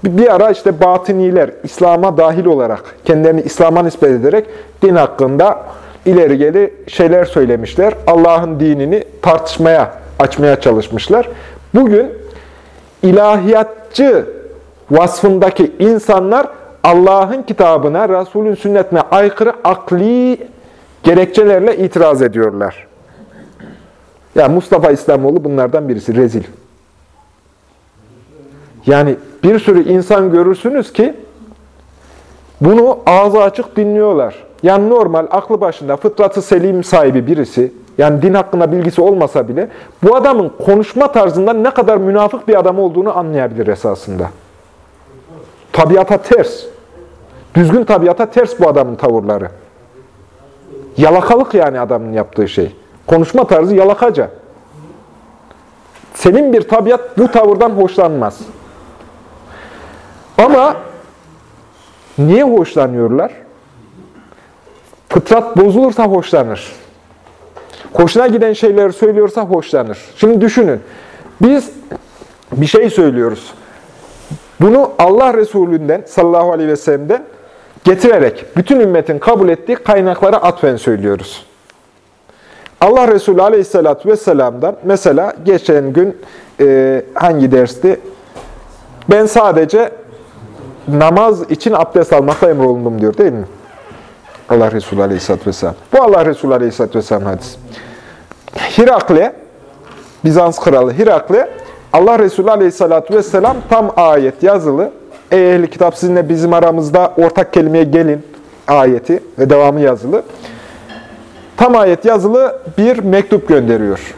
Bir, ara işte batıniler, İslam'a dahil olarak, kendilerini İslam'a nispet ederek din hakkında ileri geri şeyler söylemişler. Allah'ın dinini tartışmaya, açmaya çalışmışlar. Bugün ilahiyatçı vasfındaki insanlar Allah'ın kitabına, Resulün sünnetine aykırı akli gerekçelerle itiraz ediyorlar. Ya Mustafa İslamoğlu bunlardan birisi, rezil. Yani bir sürü insan görürsünüz ki bunu ağzı açık dinliyorlar. Yani normal, aklı başında, fıtratı selim sahibi birisi, yani din hakkında bilgisi olmasa bile, bu adamın konuşma tarzından ne kadar münafık bir adam olduğunu anlayabilir esasında. Tabiata ters. Düzgün tabiata ters bu adamın tavırları. Yalakalık yani adamın yaptığı şey. Konuşma tarzı yalakaca. Senin bir tabiat bu tavırdan hoşlanmaz. Ama niye hoşlanıyorlar? Fıtrat bozulursa hoşlanır. Hoşuna giden şeyleri söylüyorsa hoşlanır. Şimdi düşünün. Biz bir şey söylüyoruz. Bunu Allah Resulü'nden sallallahu aleyhi ve sellem'den getirerek bütün ümmetin kabul ettiği kaynaklara atfen söylüyoruz. Allah Resulü aleyhissalatü vesselam'dan mesela geçen gün e, hangi dersti? Ben sadece namaz için abdest almakta emrolundum diyor değil mi? Allah Resulü aleyhissalatü vesselam. Bu Allah Resulü aleyhissalatü vesselam hadisi. Hirakle, Bizans kralı Hirakle, Allah Resulü aleyhissalatü vesselam tam ayet yazılı. Ey ehli kitap sizinle bizim aramızda ortak kelimeye gelin ayeti ve devamı yazılı. Tam ayet yazılı bir mektup gönderiyor.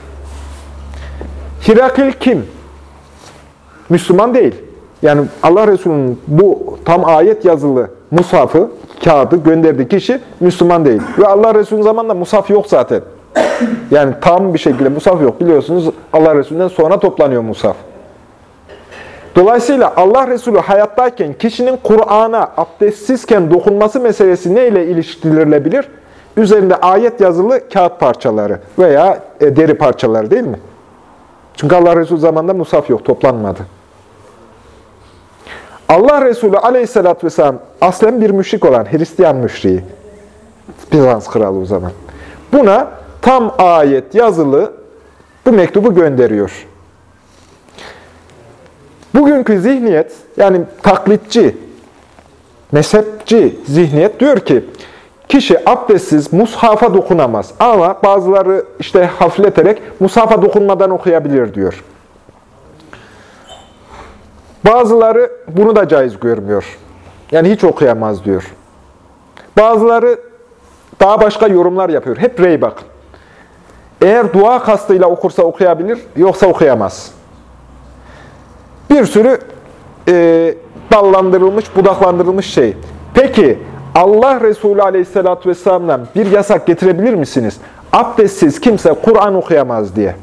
Hirakil kim? Müslüman değil. Yani Allah Resulü'nün bu tam ayet yazılı mushafı, kağıdı gönderdiği kişi Müslüman değil. Ve Allah Resulü'nün zamanında mushaf yok zaten. Yani tam bir şekilde mushaf yok. Biliyorsunuz Allah Resulü'nden sonra toplanıyor mushaf. Dolayısıyla Allah Resulü hayattayken kişinin Kur'an'a abdestsizken dokunması meselesi neyle ilişkilerilebilir? Üzerinde ayet yazılı kağıt parçaları veya e, deri parçaları değil mi? Çünkü Allah Resulü zamanında musaf yok, toplanmadı. Allah Resulü aleyhissalatü vesselam aslen bir müşrik olan Hristiyan müşriği. Bizans kralı o zaman. Buna tam ayet yazılı bu mektubu gönderiyor. Bugünkü zihniyet, yani taklitçi, mezhepçi zihniyet diyor ki, kişi abdestsiz mushafa dokunamaz. Ama bazıları işte hafifleterek mushafa dokunmadan okuyabilir diyor. Bazıları bunu da caiz görmüyor. Yani hiç okuyamaz diyor. Bazıları daha başka yorumlar yapıyor. Hep rey bakın. Eğer dua kastıyla okursa okuyabilir, yoksa okuyamaz. Bir sürü e, dallandırılmış, budaklandırılmış şey. Peki Allah Resulü Aleyhisselatü Vesselam'dan bir yasak getirebilir misiniz? Abdestsiz kimse Kur'an okuyamaz diye.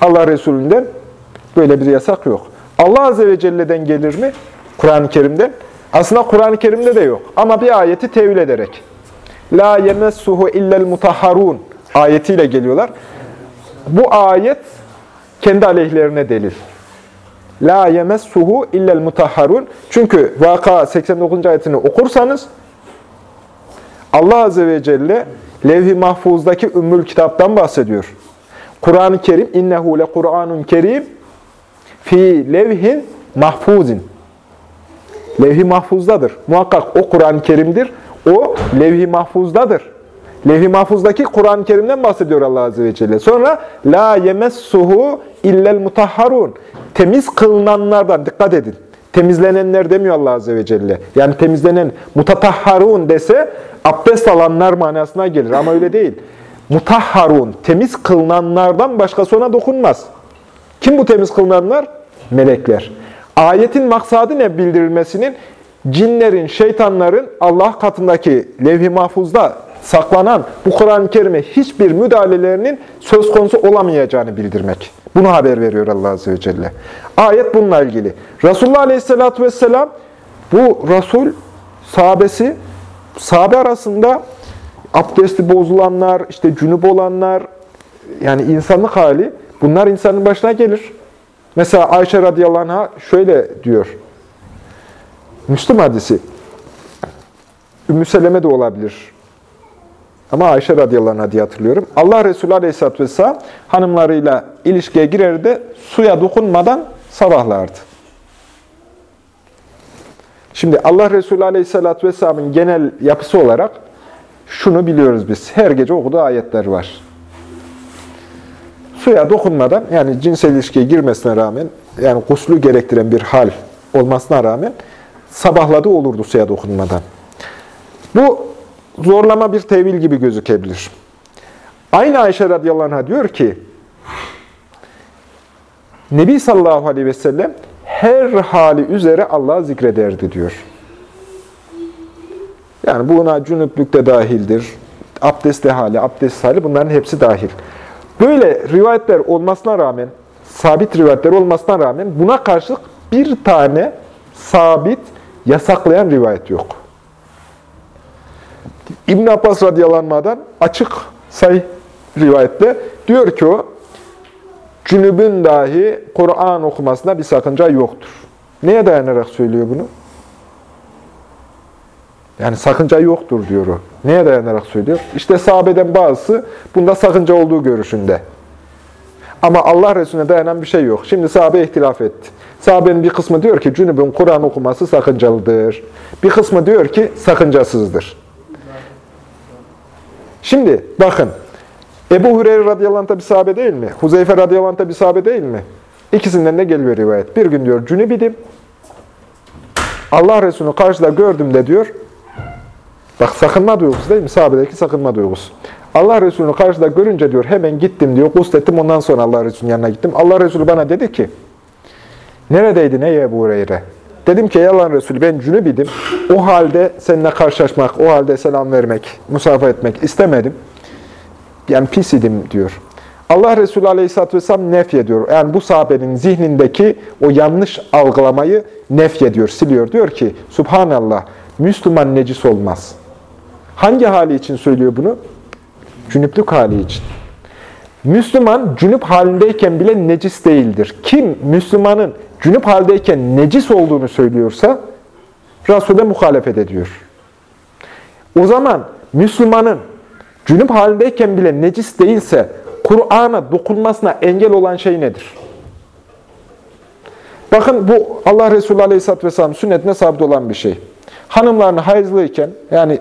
Allah Resulü'nden böyle bir yasak yok. Allah Azze ve Celle'den gelir mi? Kur'an-ı Kerim'den. Aslında Kur'an-ı Kerim'de de yok. Ama bir ayeti tevil ederek. La yemessuhu illel mutahharun ayetiyle geliyorlar. Bu ayet kendi aleyhlerine delil. La yemessuhu illel mutahharun. Çünkü Vaka 89. ayetini okursanız Allah Azze ve Celle levh-i mahfuzdaki ümmül kitaptan bahsediyor. Kur'an-ı Kerim innehu le Kur'anun kerim fi levhin mahfuzin. Levh-i mahfuzdadır. Muhakkak o Kur'an-ı Kerim'dir. O levh-i mahfuzdadır. Levh-i mahfuzdaki Kur'an-ı Kerim'den bahsediyor Allah Azze ve Celle. Sonra la yemessuhu illel mutahharun. Temiz kılınanlardan dikkat edin. Temizlenenler demiyor Allah Azze ve Celle. Yani temizlenen mutatahharun dese abdest alanlar manasına gelir ama öyle değil. Mutahharun, temiz kılınanlardan başkası ona dokunmaz. Kim bu temiz kılınanlar? Melekler. Ayetin maksadı ne bildirilmesinin? Cinlerin, şeytanların Allah katındaki levh-i mahfuzda saklanan bu Kur'an-ı Kerim'e hiçbir müdahalelerinin söz konusu olamayacağını bildirmek. Bunu haber veriyor Allah Azze ve Celle. Ayet bununla ilgili. Resulullah Aleyhisselatü Vesselam bu Resul sahabesi, sahabe arasında abdesti bozulanlar, işte cünüp olanlar, yani insanlık hali, bunlar insanın başına gelir. Mesela Ayşe radıyallahu anh'a şöyle diyor. Müslüm hadisi. Ümmü Seleme de olabilir. Ama Ayşe radıyallahu diye hatırlıyorum. Allah Resulü aleyhisselatü vesselam hanımlarıyla ilişkiye girer de suya dokunmadan sabahlardı. Şimdi Allah Resulü aleyhisselatü vesselamın genel yapısı olarak şunu biliyoruz biz. Her gece okuduğu ayetler var. Suya dokunmadan, yani cinsel ilişkiye girmesine rağmen, yani guslü gerektiren bir hal olmasına rağmen sabahladı olurdu suya dokunmadan. Bu zorlama bir tevil gibi gözükebilir. Aynı Ayşe radıyallahu anh'a diyor ki, Nebi sallallahu aleyhi ve sellem her hali üzere Allah'ı zikrederdi diyor. Yani buna cünüplük de dahildir. Abdestli hali, abdest hali bunların hepsi dahil. Böyle rivayetler olmasına rağmen, sabit rivayetler olmasına rağmen buna karşılık bir tane sabit, yasaklayan rivayet yok. İbn Abbas radıyallahu açık say rivayette diyor ki o, cünübün dahi Kur'an okumasında bir sakınca yoktur. Neye dayanarak söylüyor bunu? Yani sakınca yoktur diyor o. Neye dayanarak söylüyor? İşte sahabeden bazısı bunda sakınca olduğu görüşünde. Ama Allah Resulüne dayanan bir şey yok. Şimdi sahabe ihtilaf etti. Sahabenin bir kısmı diyor ki cünübün Kur'an okuması sakıncalıdır. Bir kısmı diyor ki sakıncasızdır. Şimdi bakın Ebu Hureyre radıyallahu anh bir sahabe değil mi? Huzeyfe radıyallahu anh bir sahabe değil mi? İkisinden de geliyor rivayet. Bir gün diyor cünübidim. Allah Resulü'nü karşıda gördüm de diyor. Bak sakınma duygusu değil mi? Sahabedeki sakınma duygusu. Allah Resulü'nü karşıda görünce diyor hemen gittim diyor. Guslettim ondan sonra Allah Resulü'nün yanına gittim. Allah Resulü bana dedi ki neredeydin ey Ebu Hureyre? Dedim ki ey Allah Resulü ben cünübidim. O halde seninle karşılaşmak, o halde selam vermek, musafa etmek istemedim. Yani pis idim diyor. Allah Resulü Aleyhisselatü Vesselam nef. Yani bu sahabenin zihnindeki o yanlış algılamayı nef ediyor, siliyor. Diyor ki Subhanallah, Müslüman necis olmaz. Hangi hali için söylüyor bunu? Cünüplük hali için. Müslüman cünüp halindeyken bile necis değildir. Kim Müslümanın cünüp haldeyken necis olduğunu söylüyorsa Resul'e muhalefet ediyor. O zaman Müslümanın cünüp halindeyken bile necis değilse Kur'an'a dokunmasına engel olan şey nedir? Bakın bu Allah Resulü Aleyhisselatü Vesselam sünnetine sabit olan bir şey. Hanımlarını hayızlıyken yani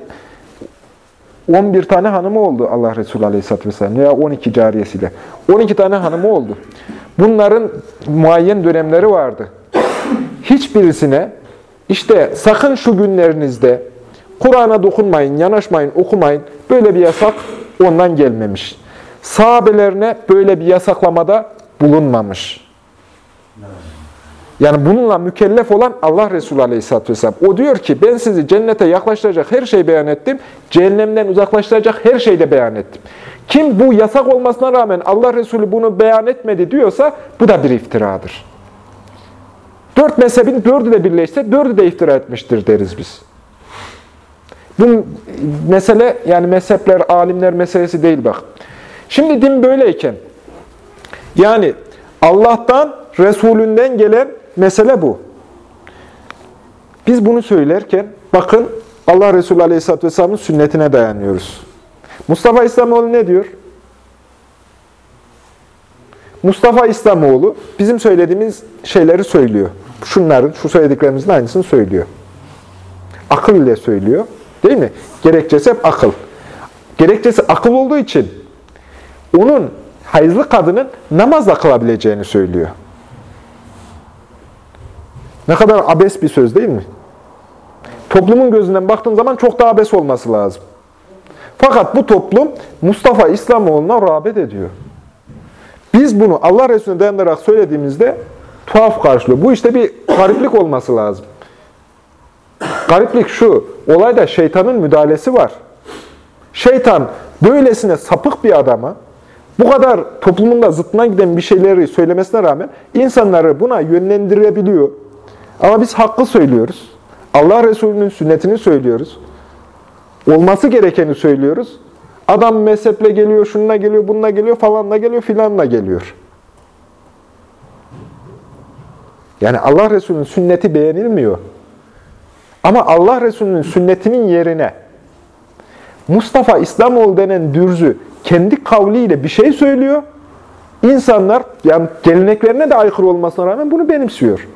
11 tane hanımı oldu Allah Resulü Aleyhisselatü Vesselam veya 12 cariyesiyle. 12 tane hanımı oldu. Bunların muayyen dönemleri vardı. Hiçbirisine işte sakın şu günlerinizde Kur'an'a dokunmayın, yanaşmayın, okumayın. Böyle bir yasak ondan gelmemiş. Sahabelerine böyle bir yasaklamada bulunmamış. Yani bununla mükellef olan Allah Resulü Aleyhisselatü Vesselam. O diyor ki ben sizi cennete yaklaştıracak her şeyi beyan ettim. Cehennemden uzaklaştıracak her şeyi de beyan ettim. Kim bu yasak olmasına rağmen Allah Resulü bunu beyan etmedi diyorsa bu da bir iftiradır. Dört mezhebin dördü de birleşse dördü de iftira etmiştir deriz biz. Bu mesele yani mezhepler, alimler meselesi değil bak. Şimdi din böyleyken yani Allah'tan, Resulünden gelen mesele bu. Biz bunu söylerken bakın Allah Resulü Aleyhisselatü Vesselam'ın sünnetine dayanıyoruz. Mustafa İslamoğlu ne diyor? Mustafa İslamoğlu bizim söylediğimiz şeyleri söylüyor. Şunların, şu söylediklerimizin aynısını söylüyor. Akıl ile söylüyor. Değil mi? Gerekçesi hep akıl. Gerekçesi akıl olduğu için onun hayızlı kadının namazla kılabileceğini söylüyor. Ne kadar abes bir söz değil mi? Toplumun gözünden baktığın zaman çok daha abes olması lazım. Fakat bu toplum Mustafa İslamoğlu'na rağbet ediyor. Biz bunu Allah Resulüne dayanarak söylediğimizde tuhaf karşılıyor. Bu işte bir gariplik olması lazım. Gariplik şu, olayda şeytanın müdahalesi var. Şeytan böylesine sapık bir adama, bu kadar toplumunda zıttına giden bir şeyleri söylemesine rağmen insanları buna yönlendirebiliyor. Ama biz hakkı söylüyoruz. Allah Resulü'nün sünnetini söylüyoruz. Olması gerekeni söylüyoruz. Adam mezheple geliyor, şununla geliyor, bununla geliyor, falanla geliyor, filanla geliyor. Yani Allah Resulü'nün sünneti beğenilmiyor. Ama Allah Resulü'nün sünnetinin yerine Mustafa İslamoğlu denen dürzü kendi kavliyle bir şey söylüyor. İnsanlar yani geleneklerine de aykırı olmasına rağmen bunu benimsiyor.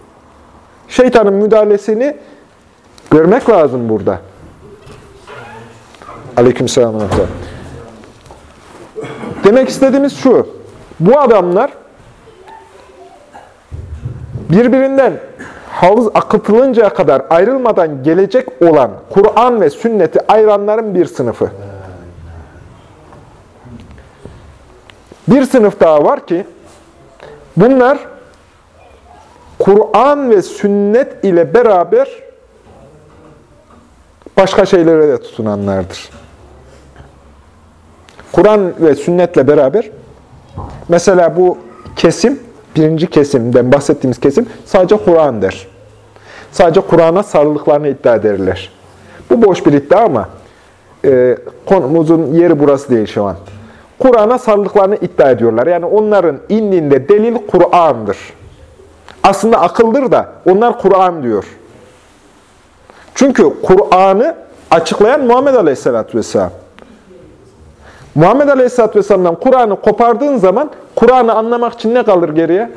Şeytanın müdahalesini görmek lazım burada. Aleykümselam. Demek istediğimiz şu. Bu adamlar birbirinden havuz akıtılıncaya kadar ayrılmadan gelecek olan Kur'an ve sünneti ayıranların bir sınıfı. Bir sınıf daha var ki bunlar Kur'an ve sünnet ile beraber başka şeylere de tutunanlardır. Kur'an ve sünnetle beraber mesela bu kesim, birinci kesimden bahsettiğimiz kesim sadece Kur'an der. Sadece Kur'an'a sarıldıklarını iddia ederler. Bu boş bir iddia ama e, konumuzun yeri burası değil şu an. Kur'an'a sarıldıklarını iddia ediyorlar. Yani onların indinde delil Kur'an'dır. Aslında akıldır da onlar Kur'an diyor. Çünkü Kur'an'ı açıklayan Muhammed Aleyhisselatü Vesselam. Muhammed Aleyhisselatü Vesselam'dan Kur'an'ı kopardığın zaman Kur'an'ı anlamak için ne kalır geriye?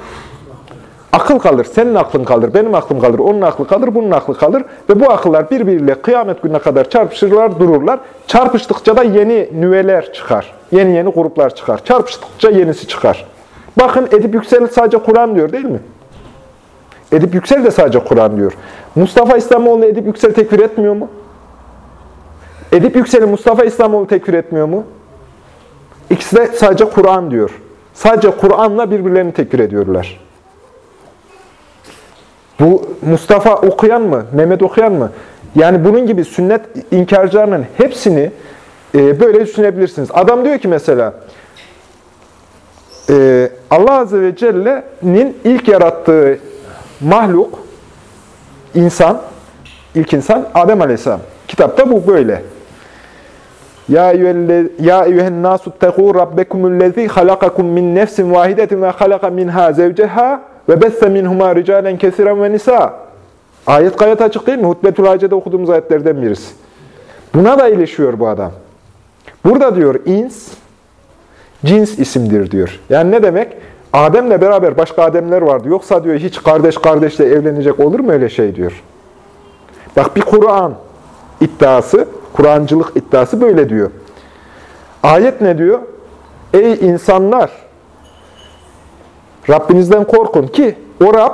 Akıl kalır. Senin aklın kalır, benim aklım kalır, onun aklı kalır, bunun aklı kalır. Ve bu akıllar birbiriyle kıyamet gününe kadar çarpışırlar, dururlar. Çarpıştıkça da yeni nüveler çıkar. Yeni yeni gruplar çıkar. Çarpıştıkça yenisi çıkar. Bakın Edip Yüksel sadece Kur'an diyor değil mi? Edip Yüksel de sadece Kur'an diyor. Mustafa İslamoğlu Edip Yüksel tekfir etmiyor mu? Edip Yüksel'i Mustafa İslamoğlu tekfir etmiyor mu? İkisi de sadece Kur'an diyor. Sadece Kur'an'la birbirlerini tekfir ediyorlar. Bu Mustafa okuyan mı? Mehmet okuyan mı? Yani bunun gibi sünnet inkarcılarının hepsini e, böyle düşünebilirsiniz. Adam diyor ki mesela, e, Allah Azze ve Celle'nin ilk yarattığı mahluk, insan, ilk insan Adem Aleyhisselam. Kitapta bu böyle. Ya eyyühen nasu ttegû rabbekumullezî halakakum min nefsin vahidetin ve halaka minha zevceha ve besse minhuma ricalen kesiren ve nisa. Ayet gayet açık değil mi? Hutbetül Hace'de okuduğumuz ayetlerden birisi. Buna da ilişiyor bu adam. Burada diyor ins, cins isimdir diyor. Yani ne demek? Adem'le beraber başka Ademler vardı. Yoksa diyor hiç kardeş kardeşle evlenecek olur mu öyle şey diyor. Bak bir Kur'an iddiası, Kur'ancılık iddiası böyle diyor. Ayet ne diyor? Ey insanlar! Rabbinizden korkun ki o Rab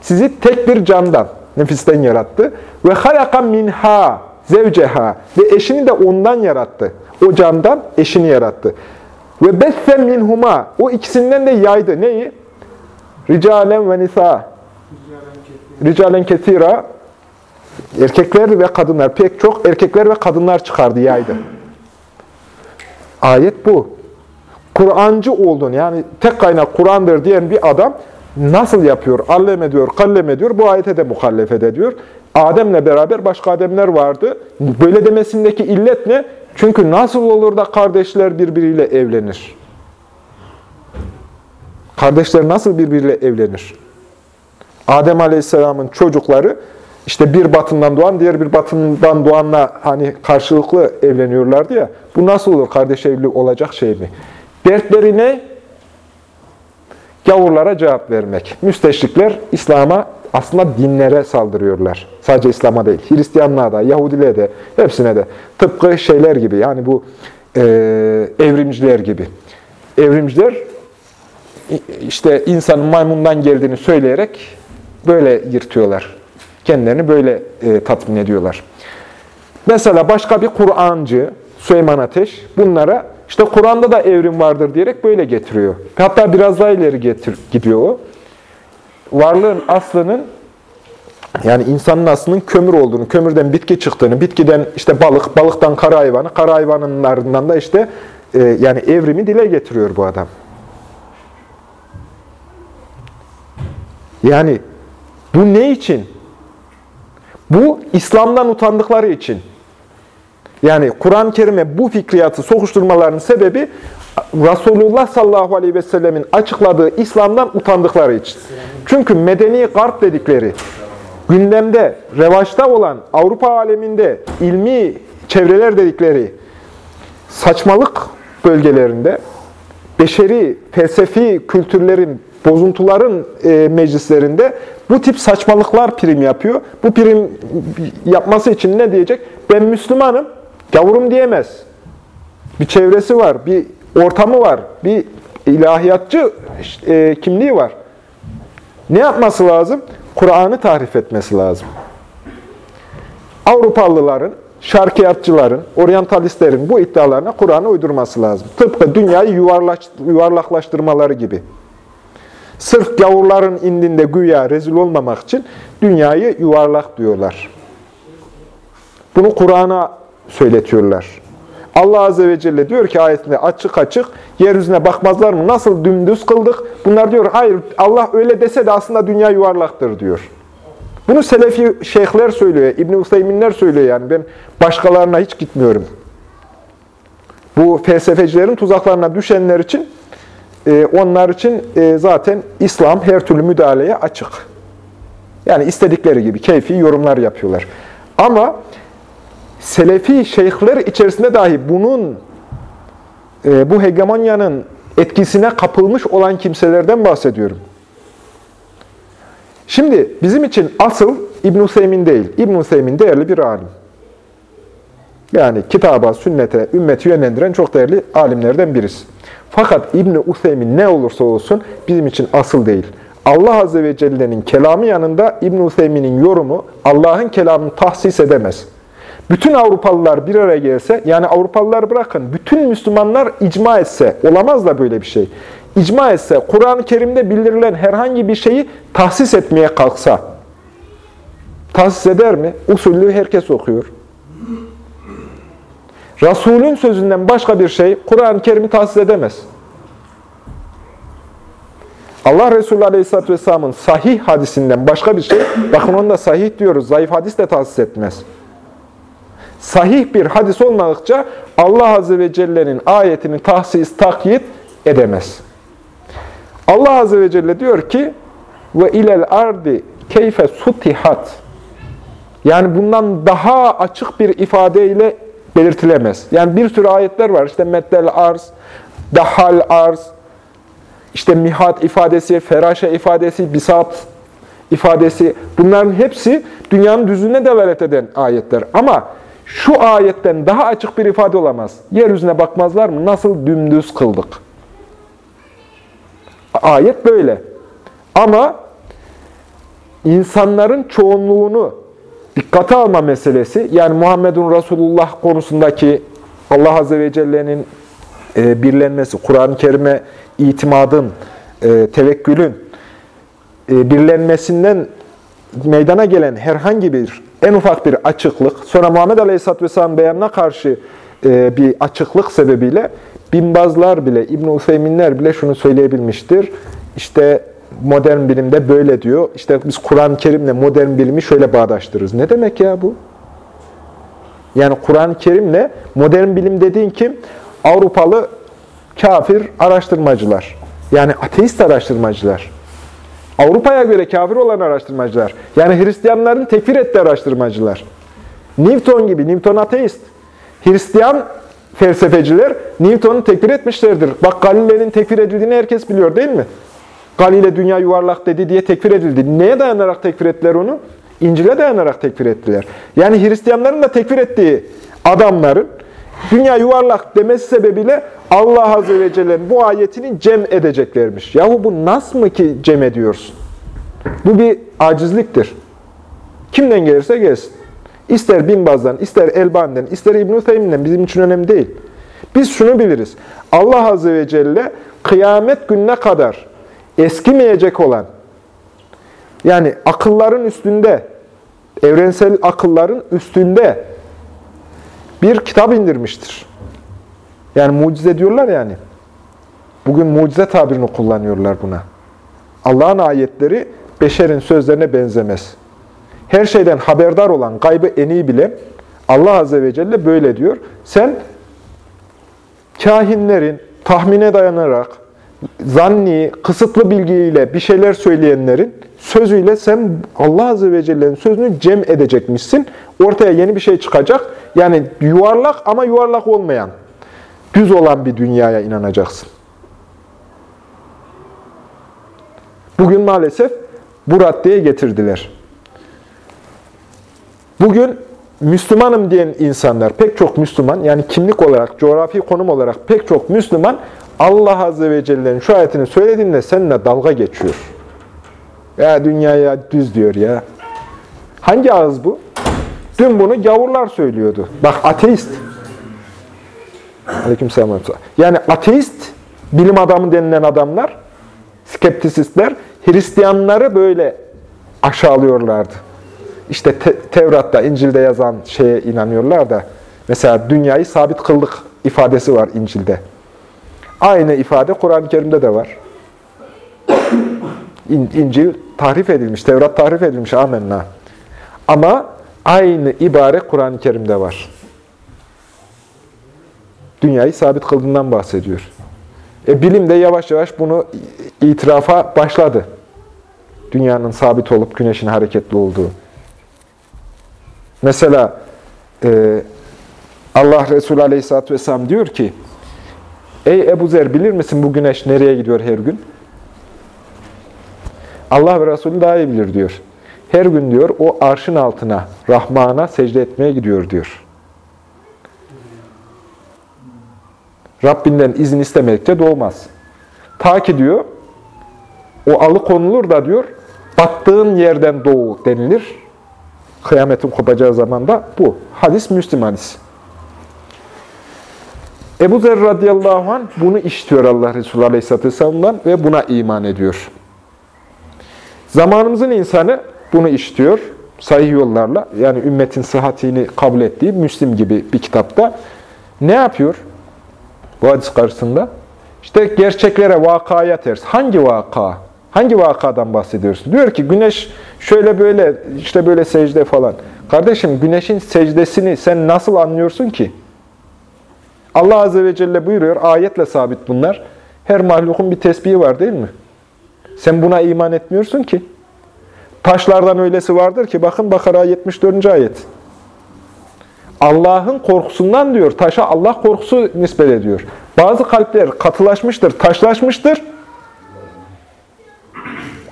sizi tek bir candan, nefisten yarattı. Ve halaka minha zevceha ve eşini de ondan yarattı. O candan eşini yarattı. Ve besse minhuma o ikisinden de yaydı. Neyi? Ricalen ve nisa. Ricalen kesira. Erkekler ve kadınlar. Pek çok erkekler ve kadınlar çıkardı, yaydı. Ayet bu. Kur'ancı olduğunu yani tek kaynak Kur'an'dır diyen bir adam nasıl yapıyor? Allem ediyor, kallem ediyor. Bu ayete de mukallefet ediyor. Adem'le beraber başka Ademler vardı. Böyle demesindeki illet ne? Çünkü nasıl olur da kardeşler birbiriyle evlenir? Kardeşler nasıl birbiriyle evlenir? Adem Aleyhisselam'ın çocukları işte bir batından doğan, diğer bir batından doğanla hani karşılıklı evleniyorlardı ya. Bu nasıl olur? Kardeş evli olacak şey mi? Dertleri ne? Gavurlara cevap vermek. Müsteşrikler İslam'a aslında dinlere saldırıyorlar. Sadece İslam'a değil. Hristiyanlığa da, Yahudiliğe de, hepsine de. Tıpkı şeyler gibi yani bu e, evrimciler gibi. Evrimciler işte insanın maymundan geldiğini söyleyerek böyle yırtıyorlar. Kendilerini böyle e, tatmin ediyorlar. Mesela başka bir Kur'ancı, Süleyman Ateş bunlara işte Kur'an'da da evrim vardır diyerek böyle getiriyor. Hatta biraz daha ileri getir, gidiyor o. Varlığın aslının yani insanın aslının kömür olduğunu, kömürden bitki çıktığını, bitkiden işte balık, balıktan kara hayvanı, kara hayvanın da işte e, yani evrimi dile getiriyor bu adam. Yani bu ne için? Bu İslam'dan utandıkları için. Yani Kur'an-ı Kerim'e bu fikriyatı sokuşturmalarının sebebi Resulullah sallallahu aleyhi ve sellemin açıkladığı İslam'dan utandıkları için. Çünkü medeni garp dedikleri, gündemde, revaçta olan Avrupa aleminde ilmi çevreler dedikleri saçmalık bölgelerinde beşeri, felsefi kültürlerin, bozuntuların e, meclislerinde bu tip saçmalıklar prim yapıyor. Bu prim yapması için ne diyecek? Ben Müslümanım, gavurum diyemez. Bir çevresi var, bir ortamı var, bir ilahiyatçı e, kimliği var. Ne yapması lazım? Kur'an'ı tahrif etmesi lazım. Avrupalıların, şarkiyatçıların, oryantalistlerin bu iddialarına Kur'an'ı uydurması lazım. Tıpkı dünyayı yuvarlak, yuvarlaklaştırmaları gibi. Sırf gavurların indinde güya rezil olmamak için dünyayı yuvarlak diyorlar. Bunu Kur'an'a söyletiyorlar. Allah Azze ve Celle diyor ki ayetinde açık açık, yeryüzüne bakmazlar mı? Nasıl dümdüz kıldık? Bunlar diyor, hayır Allah öyle dese de aslında dünya yuvarlaktır diyor. Bunu Selefi şeyhler söylüyor, İbn-i Useyminler söylüyor yani. Ben başkalarına hiç gitmiyorum. Bu felsefecilerin tuzaklarına düşenler için, e, onlar için e, zaten İslam her türlü müdahaleye açık. Yani istedikleri gibi keyfi yorumlar yapıyorlar. Ama Selefi şeyhler içerisinde dahi bunun, e, bu hegemonyanın etkisine kapılmış olan kimselerden bahsediyorum. Şimdi bizim için asıl İbn-i değil. İbn-i değerli bir alim. Yani kitaba, sünnete, ümmeti yönlendiren çok değerli alimlerden birisi. Fakat İbn-i Useymin ne olursa olsun bizim için asıl değil. Allah Azze ve Celle'nin kelamı yanında İbn-i Useymin'in yorumu Allah'ın kelamını tahsis edemez. Bütün Avrupalılar bir araya gelse, yani Avrupalılar bırakın, bütün Müslümanlar icma etse, olamaz da böyle bir şey. İcma etse, Kur'an-ı Kerim'de bildirilen herhangi bir şeyi tahsis etmeye kalksa, tahsis eder mi? Usulü herkes okuyor. Resulün sözünden başka bir şey Kur'an-ı Kerim'i tahsis edemez. Allah Resulü Aleyhisselatü Vesselam'ın sahih hadisinden başka bir şey, bakın onu da sahih diyoruz, zayıf hadis de tahsis etmez. Sahih bir hadis olmadıkça Allah Azze ve Celle'nin ayetini tahsis, takyit edemez. Allah Azze ve Celle diyor ki ve ilel ardi keyfe sutihat yani bundan daha açık bir ifadeyle belirtilemez. Yani bir sürü ayetler var. İşte meddel arz, dahal arz, işte mihat ifadesi, feraşe ifadesi, bisat ifadesi. Bunların hepsi dünyanın düzlüğüne delalet eden ayetler. Ama şu ayetten daha açık bir ifade olamaz. Yeryüzüne bakmazlar mı? Nasıl dümdüz kıldık? Ayet böyle. Ama insanların çoğunluğunu dikkate alma meselesi, yani Muhammedun Resulullah konusundaki Allah Azze ve Celle'nin e, birlenmesi, Kur'an-ı Kerim'e itimadın, e, tevekkülün e, birlenmesinden meydana gelen herhangi bir, en ufak bir açıklık, sonra Muhammed Aleyhisselatü Vesselam beyanına karşı bir açıklık sebebiyle binbazlar bile, İbn-i bile şunu söyleyebilmiştir. İşte modern bilimde böyle diyor. İşte biz Kur'an-ı Kerim'le modern bilimi şöyle bağdaştırırız. Ne demek ya bu? Yani Kur'an-ı Kerim'le modern bilim dediğin kim? Avrupalı kafir araştırmacılar. Yani ateist araştırmacılar. Avrupa'ya göre kafir olan araştırmacılar. Yani Hristiyanların tekfir ettiği araştırmacılar. Newton gibi, Newton ateist. Hristiyan felsefeciler Newton'u tekfir etmişlerdir. Bak Galile'nin tekfir edildiğini herkes biliyor değil mi? Galile dünya yuvarlak dedi diye tekfir edildi. Neye dayanarak tekfir ettiler onu? İncil'e dayanarak tekfir ettiler. Yani Hristiyanların da tekfir ettiği adamların dünya yuvarlak demesi sebebiyle Allah Azze ve Celle'nin bu ayetini cem edeceklermiş. Yahu bu nasıl mı ki cem ediyorsun? Bu bir acizliktir. Kimden gelirse gelsin. İster Binbaz'dan, ister Elbani'den, ister İbn-i bizim için önemli değil. Biz şunu biliriz. Allah Azze ve Celle kıyamet gününe kadar eskimeyecek olan, yani akılların üstünde, evrensel akılların üstünde bir kitap indirmiştir. Yani mucize diyorlar yani. Bugün mucize tabirini kullanıyorlar buna. Allah'ın ayetleri beşerin sözlerine benzemez. Her şeyden haberdar olan, gaybı en iyi bilen, Allah Azze ve Celle böyle diyor. Sen kahinlerin tahmine dayanarak, zanni, kısıtlı bilgiyle bir şeyler söyleyenlerin sözüyle sen Allah Azze ve Celle'nin sözünü cem edecekmişsin. Ortaya yeni bir şey çıkacak. Yani yuvarlak ama yuvarlak olmayan, düz olan bir dünyaya inanacaksın. Bugün maalesef bu raddeye getirdiler. Bugün Müslümanım diyen insanlar, pek çok Müslüman, yani kimlik olarak, coğrafi konum olarak pek çok Müslüman, Allah Azze ve Celle'nin şu ayetini söylediğinde seninle dalga geçiyor. Ya dünyaya düz diyor ya. Hangi ağız bu? Dün bunu gavurlar söylüyordu. Bak ateist. Aleykümselam. Yani ateist, bilim adamı denilen adamlar, skeptisistler, Hristiyanları böyle aşağılıyorlardı. İşte te Tevrat'ta, İncil'de yazan şeye inanıyorlar da, mesela dünyayı sabit kıldık ifadesi var İncil'de. Aynı ifade Kur'an-ı Kerim'de de var. İncil tahrif edilmiş, Tevrat tahrif edilmiş, amenna. Ama aynı ibare Kur'an-ı Kerim'de var. Dünyayı sabit kıldığından bahsediyor. E, bilim de yavaş yavaş bunu itirafa başladı. Dünyanın sabit olup güneşin hareketli olduğu. Mesela e, Allah Resulü Aleyhisselatü Vesselam diyor ki, Ey Ebu Zer bilir misin bu güneş nereye gidiyor her gün? Allah ve Resulü daha iyi bilir diyor. Her gün diyor o arşın altına, Rahman'a secde etmeye gidiyor diyor. Rabbinden izin istemekte doğmaz. Ta ki diyor, o alıkonulur da diyor, battığın yerden doğu denilir. Kıyametin kopacağı zamanda bu. Hadis Müslim hadis. Ebu Zer radıyallahu anh bunu işitiyor Allah Resulü aleyhisselatü vesselam'dan ve buna iman ediyor. Zamanımızın insanı bunu işitiyor. Sahih yollarla, yani ümmetin sıhhatini kabul ettiği Müslim gibi bir kitapta. Ne yapıyor bu hadis karşısında? İşte gerçeklere, vakaya ters. Hangi vaka? Hangi vakadan bahsediyorsun? Diyor ki güneş şöyle böyle, işte böyle secde falan. Kardeşim güneşin secdesini sen nasıl anlıyorsun ki? Allah Azze ve Celle buyuruyor, ayetle sabit bunlar. Her mahlukun bir tesbihi var değil mi? Sen buna iman etmiyorsun ki. Taşlardan öylesi vardır ki, bakın Bakara 74. ayet. Allah'ın korkusundan diyor, taşa Allah korkusu nispet ediyor. Bazı kalpler katılaşmıştır, taşlaşmıştır.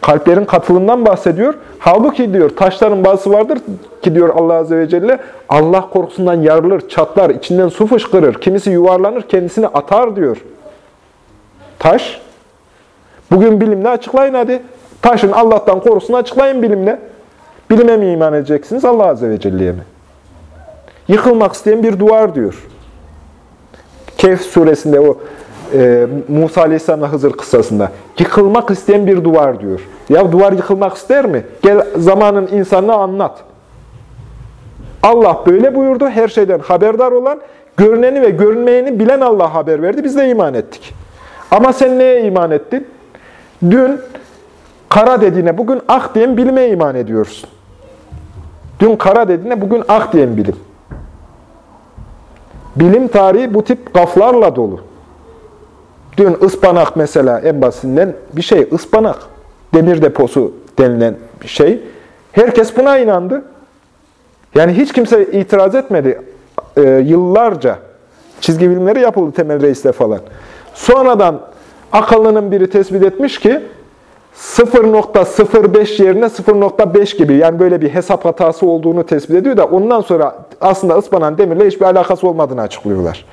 Kalplerin katılından bahsediyor. Halbuki diyor, taşların bazısı vardır ki diyor Allah Azze ve Celle, Allah korkusundan yarılır, çatlar, içinden su fışkırır, kimisi yuvarlanır, kendisini atar diyor. Taş, bugün bilimle açıklayın hadi. Taşın Allah'tan korkusunu açıklayın bilimle. Bilime mi iman edeceksiniz, Allah Azze ve Celle'ye mi? Yıkılmak isteyen bir duvar diyor. Kehf suresinde o e, Musa Aleyhisselam'la Hızır kıssasında. Yıkılmak isteyen bir duvar diyor. Ya duvar yıkılmak ister mi? Gel zamanın insanına anlat. Allah böyle buyurdu. Her şeyden haberdar olan, görüneni ve görünmeyeni bilen Allah haber verdi. Biz de iman ettik. Ama sen neye iman ettin? Dün kara dediğine bugün ak diyen bilime iman ediyorsun. Dün kara dediğine bugün ak diyen bilim. Bilim tarihi bu tip gaflarla dolu. Dün ıspanak mesela en basitinden bir şey ıspanak. Demir deposu denilen bir şey. Herkes buna inandı. Yani hiç kimse itiraz etmedi. Ee, yıllarca çizgi bilimleri yapıldı Temel Reis'le falan. Sonradan akıllının biri tespit etmiş ki 0.05 yerine 0.5 gibi yani böyle bir hesap hatası olduğunu tespit ediyor da ondan sonra aslında ıspanan demirle hiçbir alakası olmadığını açıklıyorlar.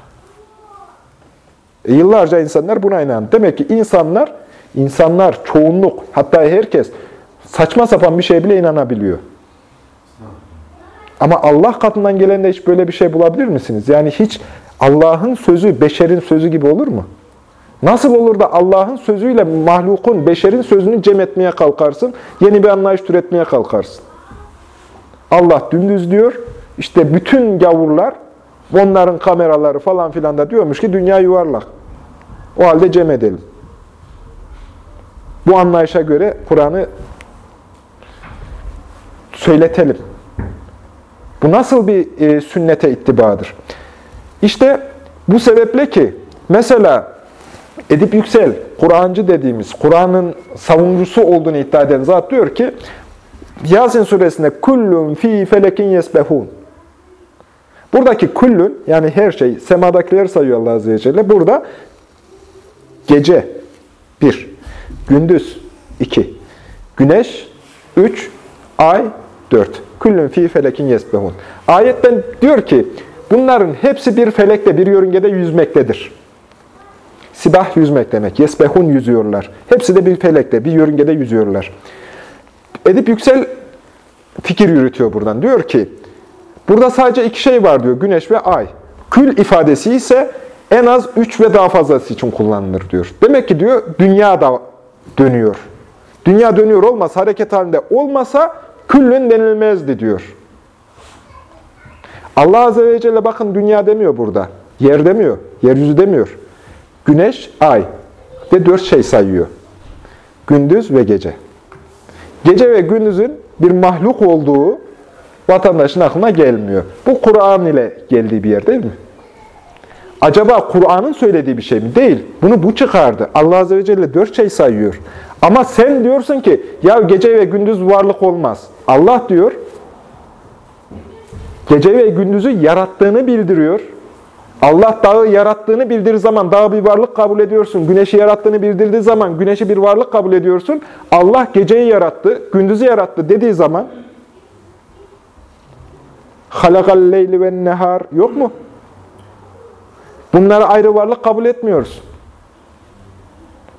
E, yıllarca insanlar buna inandı. Demek ki insanlar, insanlar, çoğunluk, hatta herkes saçma sapan bir şey bile inanabiliyor. Ama Allah katından gelende hiç böyle bir şey bulabilir misiniz? Yani hiç Allah'ın sözü, beşerin sözü gibi olur mu? Nasıl olur da Allah'ın sözüyle mahlukun, beşerin sözünü cem etmeye kalkarsın, yeni bir anlayış türetmeye kalkarsın? Allah dümdüz diyor, işte bütün gavurlar, onların kameraları falan filan da diyormuş ki dünya yuvarlak. O halde cem edelim. Bu anlayışa göre Kur'an'ı söyletelim. Bu nasıl bir e, sünnete ittibadır? İşte bu sebeple ki mesela Edip Yüksel, Kur'ancı dediğimiz, Kur'an'ın savunucusu olduğunu iddia eden zat diyor ki, Yasin suresinde kullun fi felekin yesbehun. Buradaki kullun yani her şey, semadakileri sayıyor Allah Azze ve Celle. Burada gece bir, gündüz iki, güneş üç, ay dört. Kullun fi felekin yesbehun. Ayetten diyor ki bunların hepsi bir felekte, bir yörüngede yüzmektedir. Sibah yüzmek demek. Yesbehun yüzüyorlar. Hepsi de bir felekte, bir yörüngede yüzüyorlar. Edip Yüksel fikir yürütüyor buradan. Diyor ki, burada sadece iki şey var diyor, güneş ve ay. Kül ifadesi ise en az üç ve daha fazlası için kullanılır diyor. Demek ki diyor, dünya da dönüyor. Dünya dönüyor olmasa, hareket halinde olmasa küllün denilmezdi diyor. Allah Azze ve Celle bakın dünya demiyor burada. Yer demiyor, yeryüzü demiyor. Güneş, ay ve dört şey sayıyor. Gündüz ve gece. Gece ve gündüzün bir mahluk olduğu vatandaşın aklına gelmiyor. Bu Kur'an ile geldiği bir yer değil mi? Acaba Kur'an'ın söylediği bir şey mi? Değil. Bunu bu çıkardı. Allah Azze ve Celle dört şey sayıyor. Ama sen diyorsun ki ya gece ve gündüz varlık olmaz. Allah diyor gece ve gündüzü yarattığını bildiriyor. Allah dağı yarattığını bildirir zaman dağı bir varlık kabul ediyorsun. Güneşi yarattığını bildirdiği zaman güneşi bir varlık kabul ediyorsun. Allah geceyi yarattı, gündüzü yarattı dediği zaman halakal leyli ve nehar yok mu? Bunları ayrı varlık kabul etmiyoruz.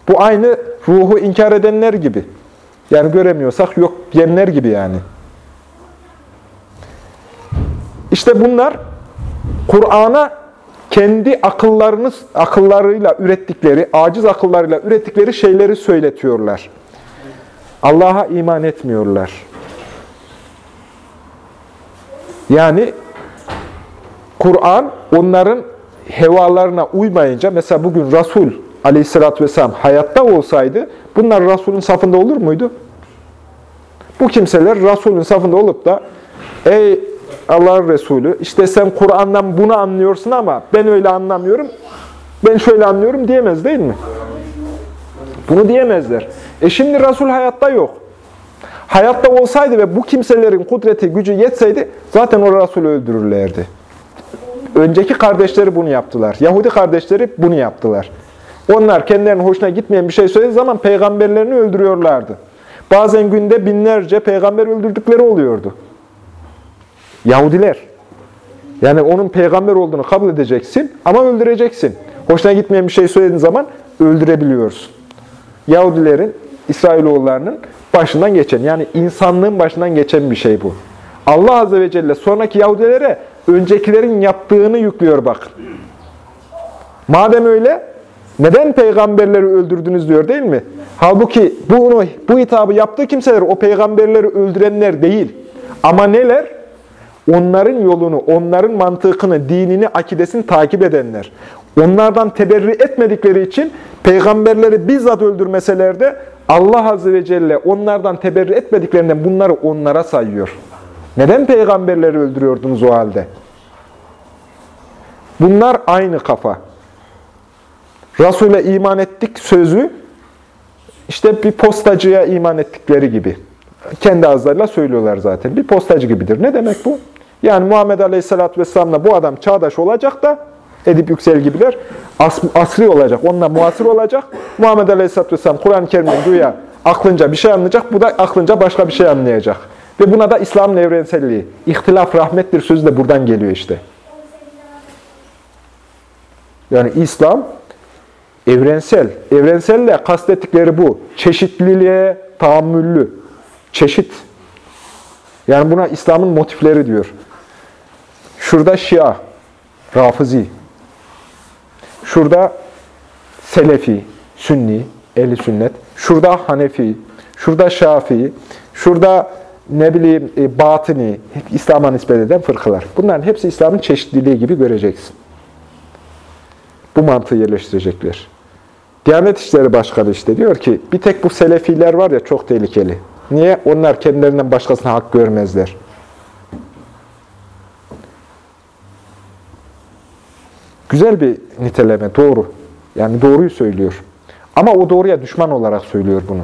Bu aynı ruhu inkar edenler gibi. Yani göremiyorsak yok diyenler gibi yani. İşte bunlar Kur'an'a kendi akıllarını, akıllarıyla ürettikleri, aciz akıllarıyla ürettikleri şeyleri söyletiyorlar. Allah'a iman etmiyorlar. Yani Kur'an onların hevalarına uymayınca, mesela bugün Resul aleyhissalatü vesselam hayatta olsaydı, bunlar Resul'ün safında olur muydu? Bu kimseler Resul'ün safında olup da, ey Allah'ın Resulü, işte sen Kur'an'dan bunu anlıyorsun ama ben öyle anlamıyorum, ben şöyle anlıyorum diyemez değil mi? Bunu diyemezler. E şimdi Resul hayatta yok. Hayatta olsaydı ve bu kimselerin kudreti, gücü yetseydi zaten o Resulü öldürürlerdi. Önceki kardeşleri bunu yaptılar. Yahudi kardeşleri bunu yaptılar. Onlar kendilerinin hoşuna gitmeyen bir şey söylediği zaman peygamberlerini öldürüyorlardı. Bazen günde binlerce peygamber öldürdükleri oluyordu. Yahudiler. Yani onun peygamber olduğunu kabul edeceksin ama öldüreceksin. Hoşuna gitmeyen bir şey söylediğin zaman öldürebiliyorsun. Yahudilerin, İsrailoğullarının başından geçen, yani insanlığın başından geçen bir şey bu. Allah Azze ve Celle sonraki Yahudilere öncekilerin yaptığını yüklüyor bak. Madem öyle, neden peygamberleri öldürdünüz diyor değil mi? Halbuki bunu, bu hitabı yaptığı kimseler o peygamberleri öldürenler değil. Ama neler? Onların yolunu, onların mantıkını, dinini, akidesini takip edenler. Onlardan teberri etmedikleri için peygamberleri bizzat öldürmeseler de Allah Azze ve Celle onlardan teberri etmediklerinden bunları onlara sayıyor. Neden peygamberleri öldürüyordunuz o halde? Bunlar aynı kafa. Resul'e iman ettik sözü, işte bir postacıya iman ettikleri gibi. Kendi ağızlarıyla söylüyorlar zaten. Bir postacı gibidir. Ne demek bu? Yani Muhammed Aleyhisselatü Vesselam'la bu adam çağdaş olacak da, Edip Yüksel gibiler, as asri olacak, onunla muasır olacak. Muhammed Aleyhisselatü Vesselam Kur'an-ı Kerim'den güya aklınca bir şey anlayacak, bu da aklınca başka bir şey anlayacak. Ve buna da İslam'ın evrenselliği, ihtilaf rahmettir sözü de buradan geliyor işte. Yani İslam evrensel. Evrenselle kastettikleri bu. Çeşitliliğe tahammüllü. Çeşit. Yani buna İslam'ın motifleri diyor. Şurada Şia, Rafizi. Şurada Selefi, Sünni, Ehli Sünnet. Şurada Hanefi, şurada Şafii, şurada ne bileyim e, Batıni, İslam'a nispet eden fırkalar. Bunların hepsi İslam'ın çeşitliliği gibi göreceksin. Bu mantığı yerleştirecekler. Diyanet İşleri Başkanı işte diyor ki, bir tek bu Selefiler var ya çok tehlikeli. Niye? Onlar kendilerinden başkasına hak görmezler. Güzel bir niteleme, doğru. Yani doğruyu söylüyor. Ama o doğruya düşman olarak söylüyor bunu.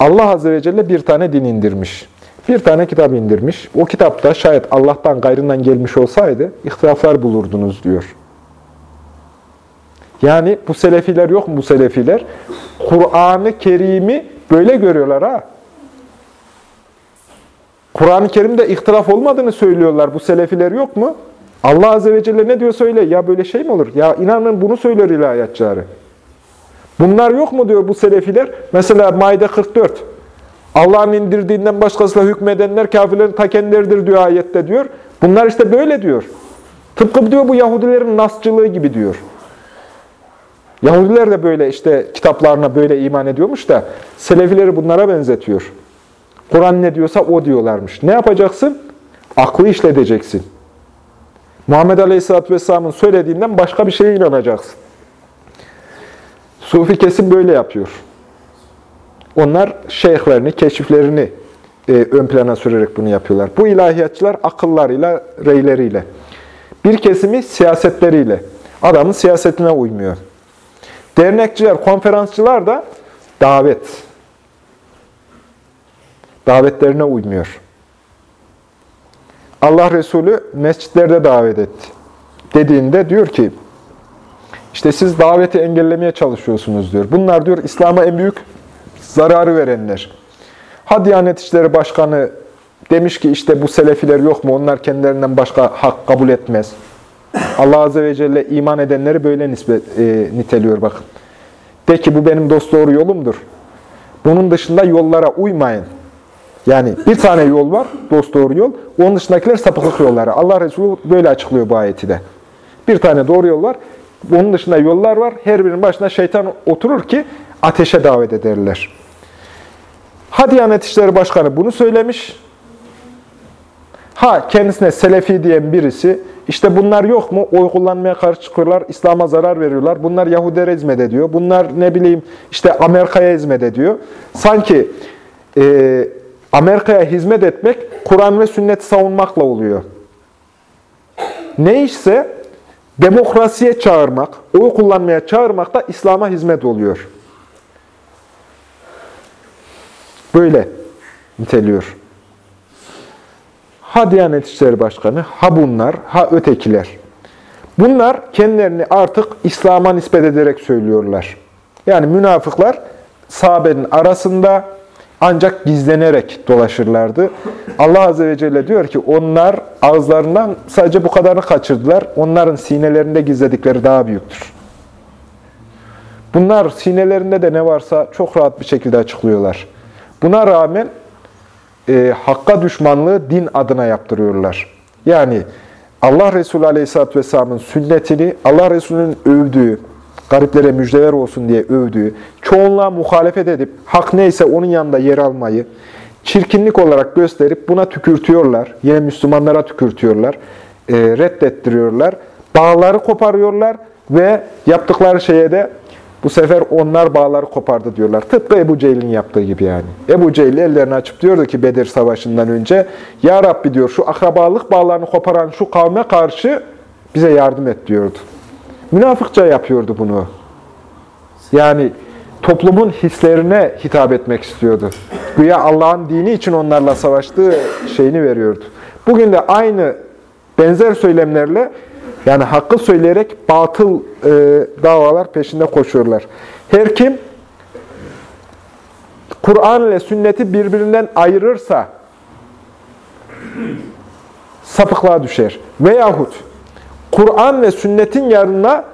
Allah Azze ve Celle bir tane din indirmiş. Bir tane kitap indirmiş. O kitapta şayet Allah'tan gayrından gelmiş olsaydı ihtilaflar bulurdunuz diyor. Yani bu selefiler yok mu bu selefiler? Kur'an-ı Kerim'i böyle görüyorlar ha. Kur'an-ı Kerim'de ihtilaf olmadığını söylüyorlar. Bu selefiler yok mu? Allah Azze ve Celle ne diyor söyle. Ya böyle şey mi olur? Ya inanın bunu söyler ilahiyatçıları. Bunlar yok mu diyor bu selefiler? Mesela Maide 44. Allah'ın indirdiğinden başkasıyla hükmedenler kafirlerin ta kendileridir diyor ayette diyor. Bunlar işte böyle diyor. Tıpkı diyor bu Yahudilerin nasçılığı gibi diyor. Yahudiler de böyle işte kitaplarına böyle iman ediyormuş da Selefileri bunlara benzetiyor. Kur'an ne diyorsa o diyorlarmış. Ne yapacaksın? Aklı işleteceksin. Muhammed Aleyhisselatü Vesselam'ın söylediğinden başka bir şeye inanacaksın. Sufi kesim böyle yapıyor. Onlar şeyhlerini, keşiflerini e, ön plana sürerek bunu yapıyorlar. Bu ilahiyatçılar akıllarıyla, reyleriyle. Bir kesimi siyasetleriyle. Adamın siyasetine uymuyor. Dernekçiler, konferansçılar da davet. Davetlerine uymuyor. Allah Resulü mescitlerde davet etti. Dediğinde diyor ki, işte siz daveti engellemeye çalışıyorsunuz diyor. Bunlar diyor İslam'a en büyük zararı verenler. Ha Diyanet İşleri Başkanı demiş ki işte bu selefiler yok mu? Onlar kendilerinden başka hak kabul etmez. Allah Azze ve Celle iman edenleri böyle nispet, e, niteliyor bakın. De ki bu benim dost doğru yolumdur. Bunun dışında yollara uymayın. Yani bir tane yol var, dost doğru yol. Onun dışındakiler sapıklık yolları. Allah Resulü böyle açıklıyor bu ayeti de. Bir tane doğru yol var. Onun dışında yollar var. Her birinin başına şeytan oturur ki ateşe davet ederler. Ha Diyanet İşleri Başkanı bunu söylemiş. Ha kendisine Selefi diyen birisi, işte bunlar yok mu? Oy kullanmaya karşı çıkıyorlar, İslam'a zarar veriyorlar. Bunlar Yahudilere hizmet ediyor. Bunlar ne bileyim işte Amerika'ya hizmet ediyor. Sanki e, Amerika'ya hizmet etmek, Kur'an ve sünneti savunmakla oluyor. Ne işse demokrasiye çağırmak, oy kullanmaya çağırmak da İslam'a hizmet oluyor. Böyle niteliyor. Ha Diyanet İşleri Başkanı, ha bunlar, ha ötekiler. Bunlar kendilerini artık İslam'a nispet ederek söylüyorlar. Yani münafıklar sahabenin arasında ancak gizlenerek dolaşırlardı. Allah Azze ve Celle diyor ki onlar ağızlarından sadece bu kadarını kaçırdılar. Onların sinelerinde gizledikleri daha büyüktür. Bunlar sinelerinde de ne varsa çok rahat bir şekilde açıklıyorlar. Buna rağmen e, hakka düşmanlığı din adına yaptırıyorlar. Yani Allah Resulü Aleyhisselatü Vesselam'ın sünnetini, Allah Resulü'nün övdüğü, gariplere müjdeler olsun diye övdüğü, çoğunluğa muhalefet edip hak neyse onun yanında yer almayı, çirkinlik olarak gösterip buna tükürtüyorlar. Yine Müslümanlara tükürtüyorlar, e, reddettiriyorlar, bağları koparıyorlar ve yaptıkları şeye de bu sefer onlar bağları kopardı diyorlar. Tıpkı Ebu Cehil'in yaptığı gibi yani. Ebu Cehil ellerini açıp diyordu ki Bedir Savaşı'ndan önce, Ya Rabbi diyor şu akrabalık bağlarını koparan şu kavme karşı bize yardım et diyordu. Münafıkça yapıyordu bunu. Yani toplumun hislerine hitap etmek istiyordu. Güya Allah'ın dini için onlarla savaştığı şeyini veriyordu. Bugün de aynı benzer söylemlerle yani hakkı söyleyerek batıl e, davalar peşinde koşuyorlar. Her kim Kur'an ile sünneti birbirinden ayırırsa sapıklığa düşer. Veyahut Kur'an ve sünnetin yanına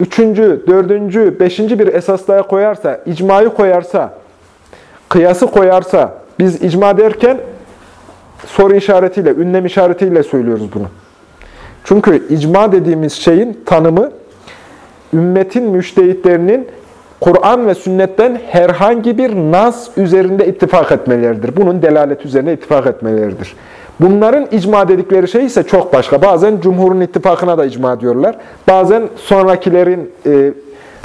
üçüncü, dördüncü, beşinci bir esaslara koyarsa, icmayı koyarsa, kıyası koyarsa, biz icma derken soru işaretiyle, ünlem işaretiyle söylüyoruz bunu. Çünkü icma dediğimiz şeyin tanımı, ümmetin müştehitlerinin Kur'an ve sünnetten herhangi bir nas üzerinde ittifak etmeleridir. Bunun delalet üzerine ittifak etmeleridir. Bunların icma dedikleri şey ise çok başka. Bazen Cumhur'un ittifakına da icma diyorlar. Bazen sonrakilerin e,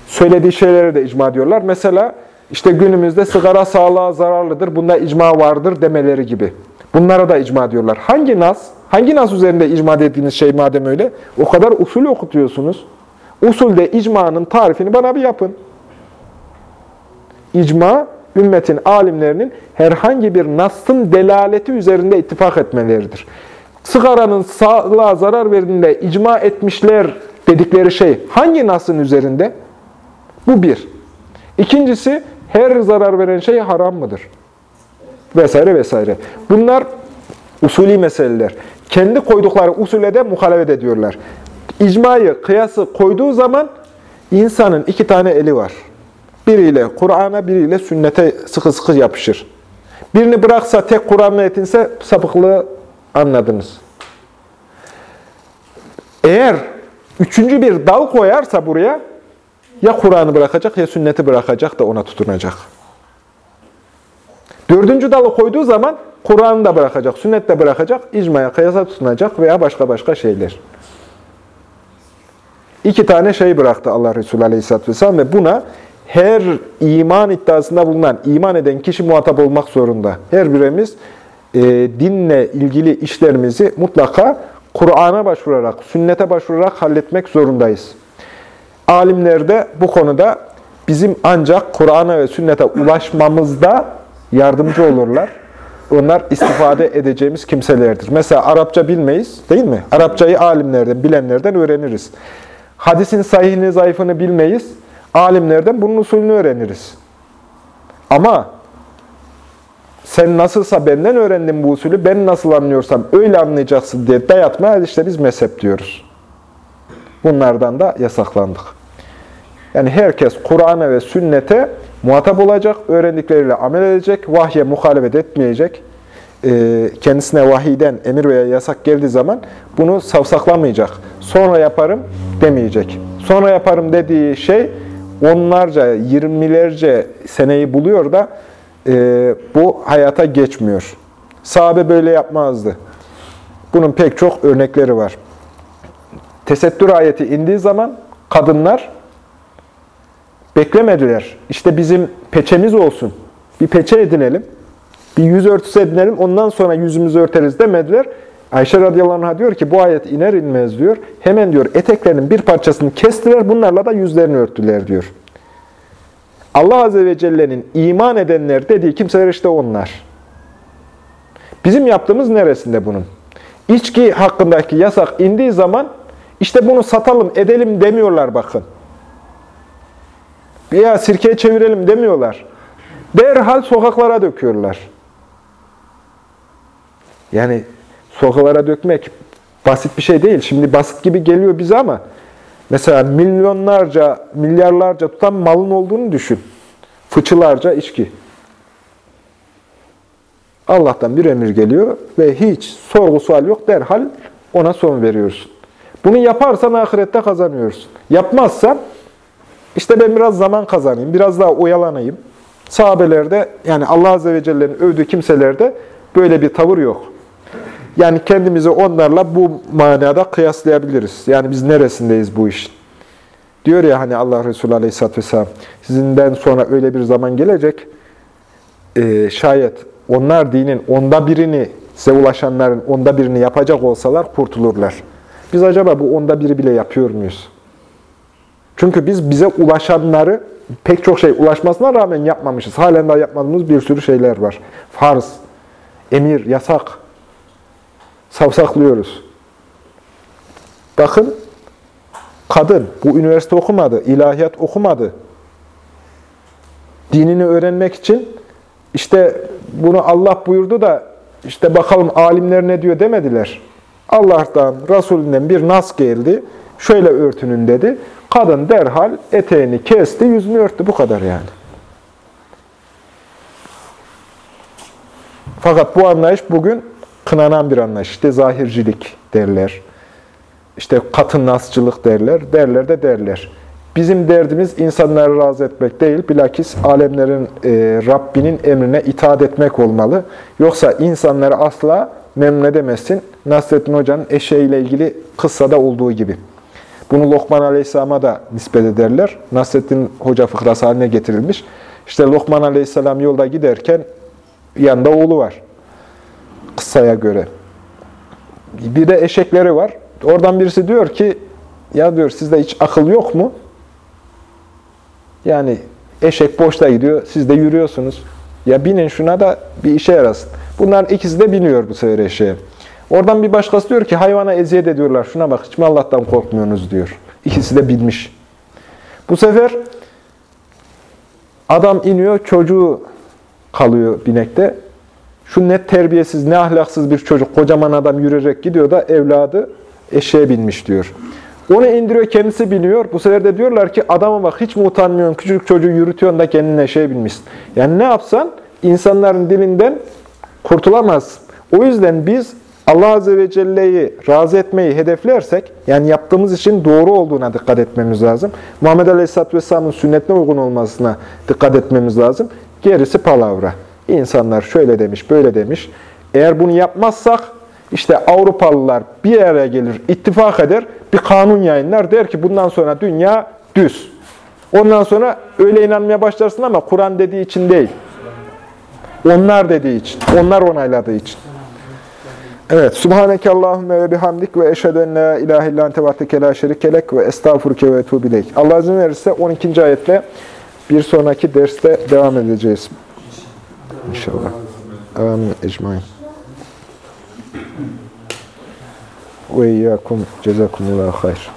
söylediği şeylere de icma diyorlar. Mesela işte günümüzde sigara sağlığa zararlıdır, bunda icma vardır demeleri gibi. Bunlara da icma diyorlar. Hangi nas? Hangi nas üzerinde icma dediğiniz şey madem öyle? O kadar usul okutuyorsunuz. Usulde icmanın tarifini bana bir yapın. İcma, ümmetin alimlerinin herhangi bir nasın delaleti üzerinde ittifak etmeleridir. Sigaranın sağlığa zarar verdiğinde icma etmişler dedikleri şey hangi nasın üzerinde? Bu bir. İkincisi, her zarar veren şey haram mıdır? Vesaire vesaire. Bunlar usulü meseleler. Kendi koydukları usule de muhalefet ediyorlar. İcmayı, kıyası koyduğu zaman insanın iki tane eli var. Biriyle Kur'an'a, biriyle sünnete sıkı sıkı yapışır. Birini bıraksa, tek Kur'an'la yetinse sapıklığı anladınız. Eğer üçüncü bir dal koyarsa buraya, ya Kur'an'ı bırakacak ya sünneti bırakacak da ona tutunacak. Dördüncü dalı koyduğu zaman Kur'an'ı da bırakacak, sünnet de bırakacak, icmaya, kıyasa tutunacak veya başka başka şeyler. İki tane şey bıraktı Allah Resulü Aleyhisselatü Vesselam ve buna her iman iddiasında bulunan, iman eden kişi muhatap olmak zorunda. Her birimiz e, dinle ilgili işlerimizi mutlaka Kur'an'a başvurarak, sünnete başvurarak halletmek zorundayız. Alimler de bu konuda bizim ancak Kur'an'a ve sünnete ulaşmamızda yardımcı olurlar. Onlar istifade edeceğimiz kimselerdir. Mesela Arapça bilmeyiz, değil mi? Arapçayı alimlerden, bilenlerden öğreniriz. Hadisin sahihini, zayıfını bilmeyiz. Alimlerden bunun usulünü öğreniriz. Ama sen nasılsa benden öğrendin bu usulü, ben nasıl anlıyorsam öyle anlayacaksın diye dayatmaya işte biz mezhep diyoruz. Bunlardan da yasaklandık. Yani herkes Kur'an'a ve sünnete muhatap olacak, öğrendikleriyle amel edecek, vahye muhalefet etmeyecek. Ee, kendisine vahiyden emir veya yasak geldiği zaman bunu savsaklamayacak. Sonra yaparım demeyecek. Sonra yaparım dediği şey onlarca, yirmilerce seneyi buluyor da e, bu hayata geçmiyor. Sahabe böyle yapmazdı. Bunun pek çok örnekleri var. Tesettür ayeti indiği zaman kadınlar beklemediler. İşte bizim peçemiz olsun. Bir peçe edinelim. Bir yüz örtüsü edinelim. Ondan sonra yüzümüzü örteriz demediler. Ayşe radıyallahu anh'a diyor ki bu ayet iner inmez diyor. Hemen diyor eteklerinin bir parçasını kestiler. Bunlarla da yüzlerini örttüler diyor. Allah Azze ve Celle'nin iman edenler dediği kimseler işte onlar. Bizim yaptığımız neresinde bunun? İçki hakkındaki yasak indiği zaman işte bunu satalım, edelim demiyorlar bakın. Veya sirkeye çevirelim demiyorlar. Derhal sokaklara döküyorlar. Yani sokaklara dökmek basit bir şey değil. Şimdi basit gibi geliyor bize ama mesela milyonlarca, milyarlarca tutan malın olduğunu düşün. Fıçılarca içki. Allah'tan bir emir geliyor ve hiç sorgu sual yok derhal ona son veriyorsun. Bunu yaparsan ahirette kazanıyorsun. Yapmazsan işte ben biraz zaman kazanayım, biraz daha oyalanayım. Sahabelerde yani Allah Azze ve Celle'nin övdüğü kimselerde böyle bir tavır yok. Yani kendimizi onlarla bu manada kıyaslayabiliriz. Yani biz neresindeyiz bu işin? Diyor ya hani Allah Resulü Aleyhisselatü Vesselam, sizinden sonra öyle bir zaman gelecek, e, şayet onlar dinin onda birini, size ulaşanların onda birini yapacak olsalar kurtulurlar. Biz acaba bu onda biri bile yapıyor muyuz? Çünkü biz bize ulaşanları pek çok şey ulaşmasına rağmen yapmamışız. Halen daha yapmadığımız bir sürü şeyler var. Farz, emir, yasak. Savsaklıyoruz. Bakın, kadın bu üniversite okumadı, ilahiyat okumadı. Dinini öğrenmek için işte bunu Allah buyurdu da işte bakalım alimler ne diyor demediler. Allah'tan, Resulünden bir nas geldi. Şöyle örtünün dedi. Kadın derhal eteğini kesti, yüzünü örttü. Bu kadar yani. Fakat bu anlayış bugün kınanan bir anlayış. İşte zahircilik derler. İşte katın nasçılık derler. Derler de derler. Bizim derdimiz insanları razı etmek değil, bilakis alemlerin e, Rabbinin emrine itaat etmek olmalı. Yoksa insanları asla memnun edemezsin. Nasrettin Hoca'nın eşeğiyle ilgili kıssada olduğu gibi. Bunu Lokman Aleyhisselam'a da nispet ederler. Nasrettin Hoca fıkrası haline getirilmiş. İşte Lokman Aleyhisselam yolda giderken yanında oğlu var. Kıssaya göre. Bir de eşekleri var. Oradan birisi diyor ki, ya diyor sizde hiç akıl yok mu? Yani eşek boşta gidiyor, siz de yürüyorsunuz. Ya binin şuna da bir işe yarasın. Bunlar ikisi de biniyor bu sefer eşeğe. Oradan bir başkası diyor ki hayvana eziyet ediyorlar. Şuna bak hiç mi Allah'tan korkmuyorsunuz diyor. İkisi de bilmiş. Bu sefer adam iniyor, çocuğu kalıyor binekte. Şu ne terbiyesiz, ne ahlaksız bir çocuk, kocaman adam yürüyerek gidiyor da evladı eşeğe binmiş diyor. Onu indiriyor, kendisi biniyor. Bu sefer de diyorlar ki adama bak hiç mi utanmıyorsun, küçük çocuğu yürütüyorsun da kendin eşeğe binmişsin. Yani ne yapsan insanların dilinden kurtulamazsın. O yüzden biz Allah Azze ve Celle'yi razı etmeyi hedeflersek, yani yaptığımız işin doğru olduğuna dikkat etmemiz lazım. Muhammed Aleyhisselatü Vesselam'ın sünnetine uygun olmasına dikkat etmemiz lazım. Gerisi palavra. İnsanlar şöyle demiş, böyle demiş. Eğer bunu yapmazsak, işte Avrupalılar bir araya gelir, ittifak eder, bir kanun yayınlar. Der ki bundan sonra dünya düz. Ondan sonra öyle inanmaya başlarsın ama Kur'an dediği için değil. Onlar dediği için, onlar onayladığı için. Evet. Subhaneke Allahümme ve bihamdik ve eşhedü la ilahe illa ente vahdeke la şerikelek ve estağfurke ve etûbü ileyk. Allah izin verirse 12. ayetle bir sonraki derste devam edeceğiz. İnşallah. Amin. Ecmain. Ve iyyakum cezakumullahu hayr.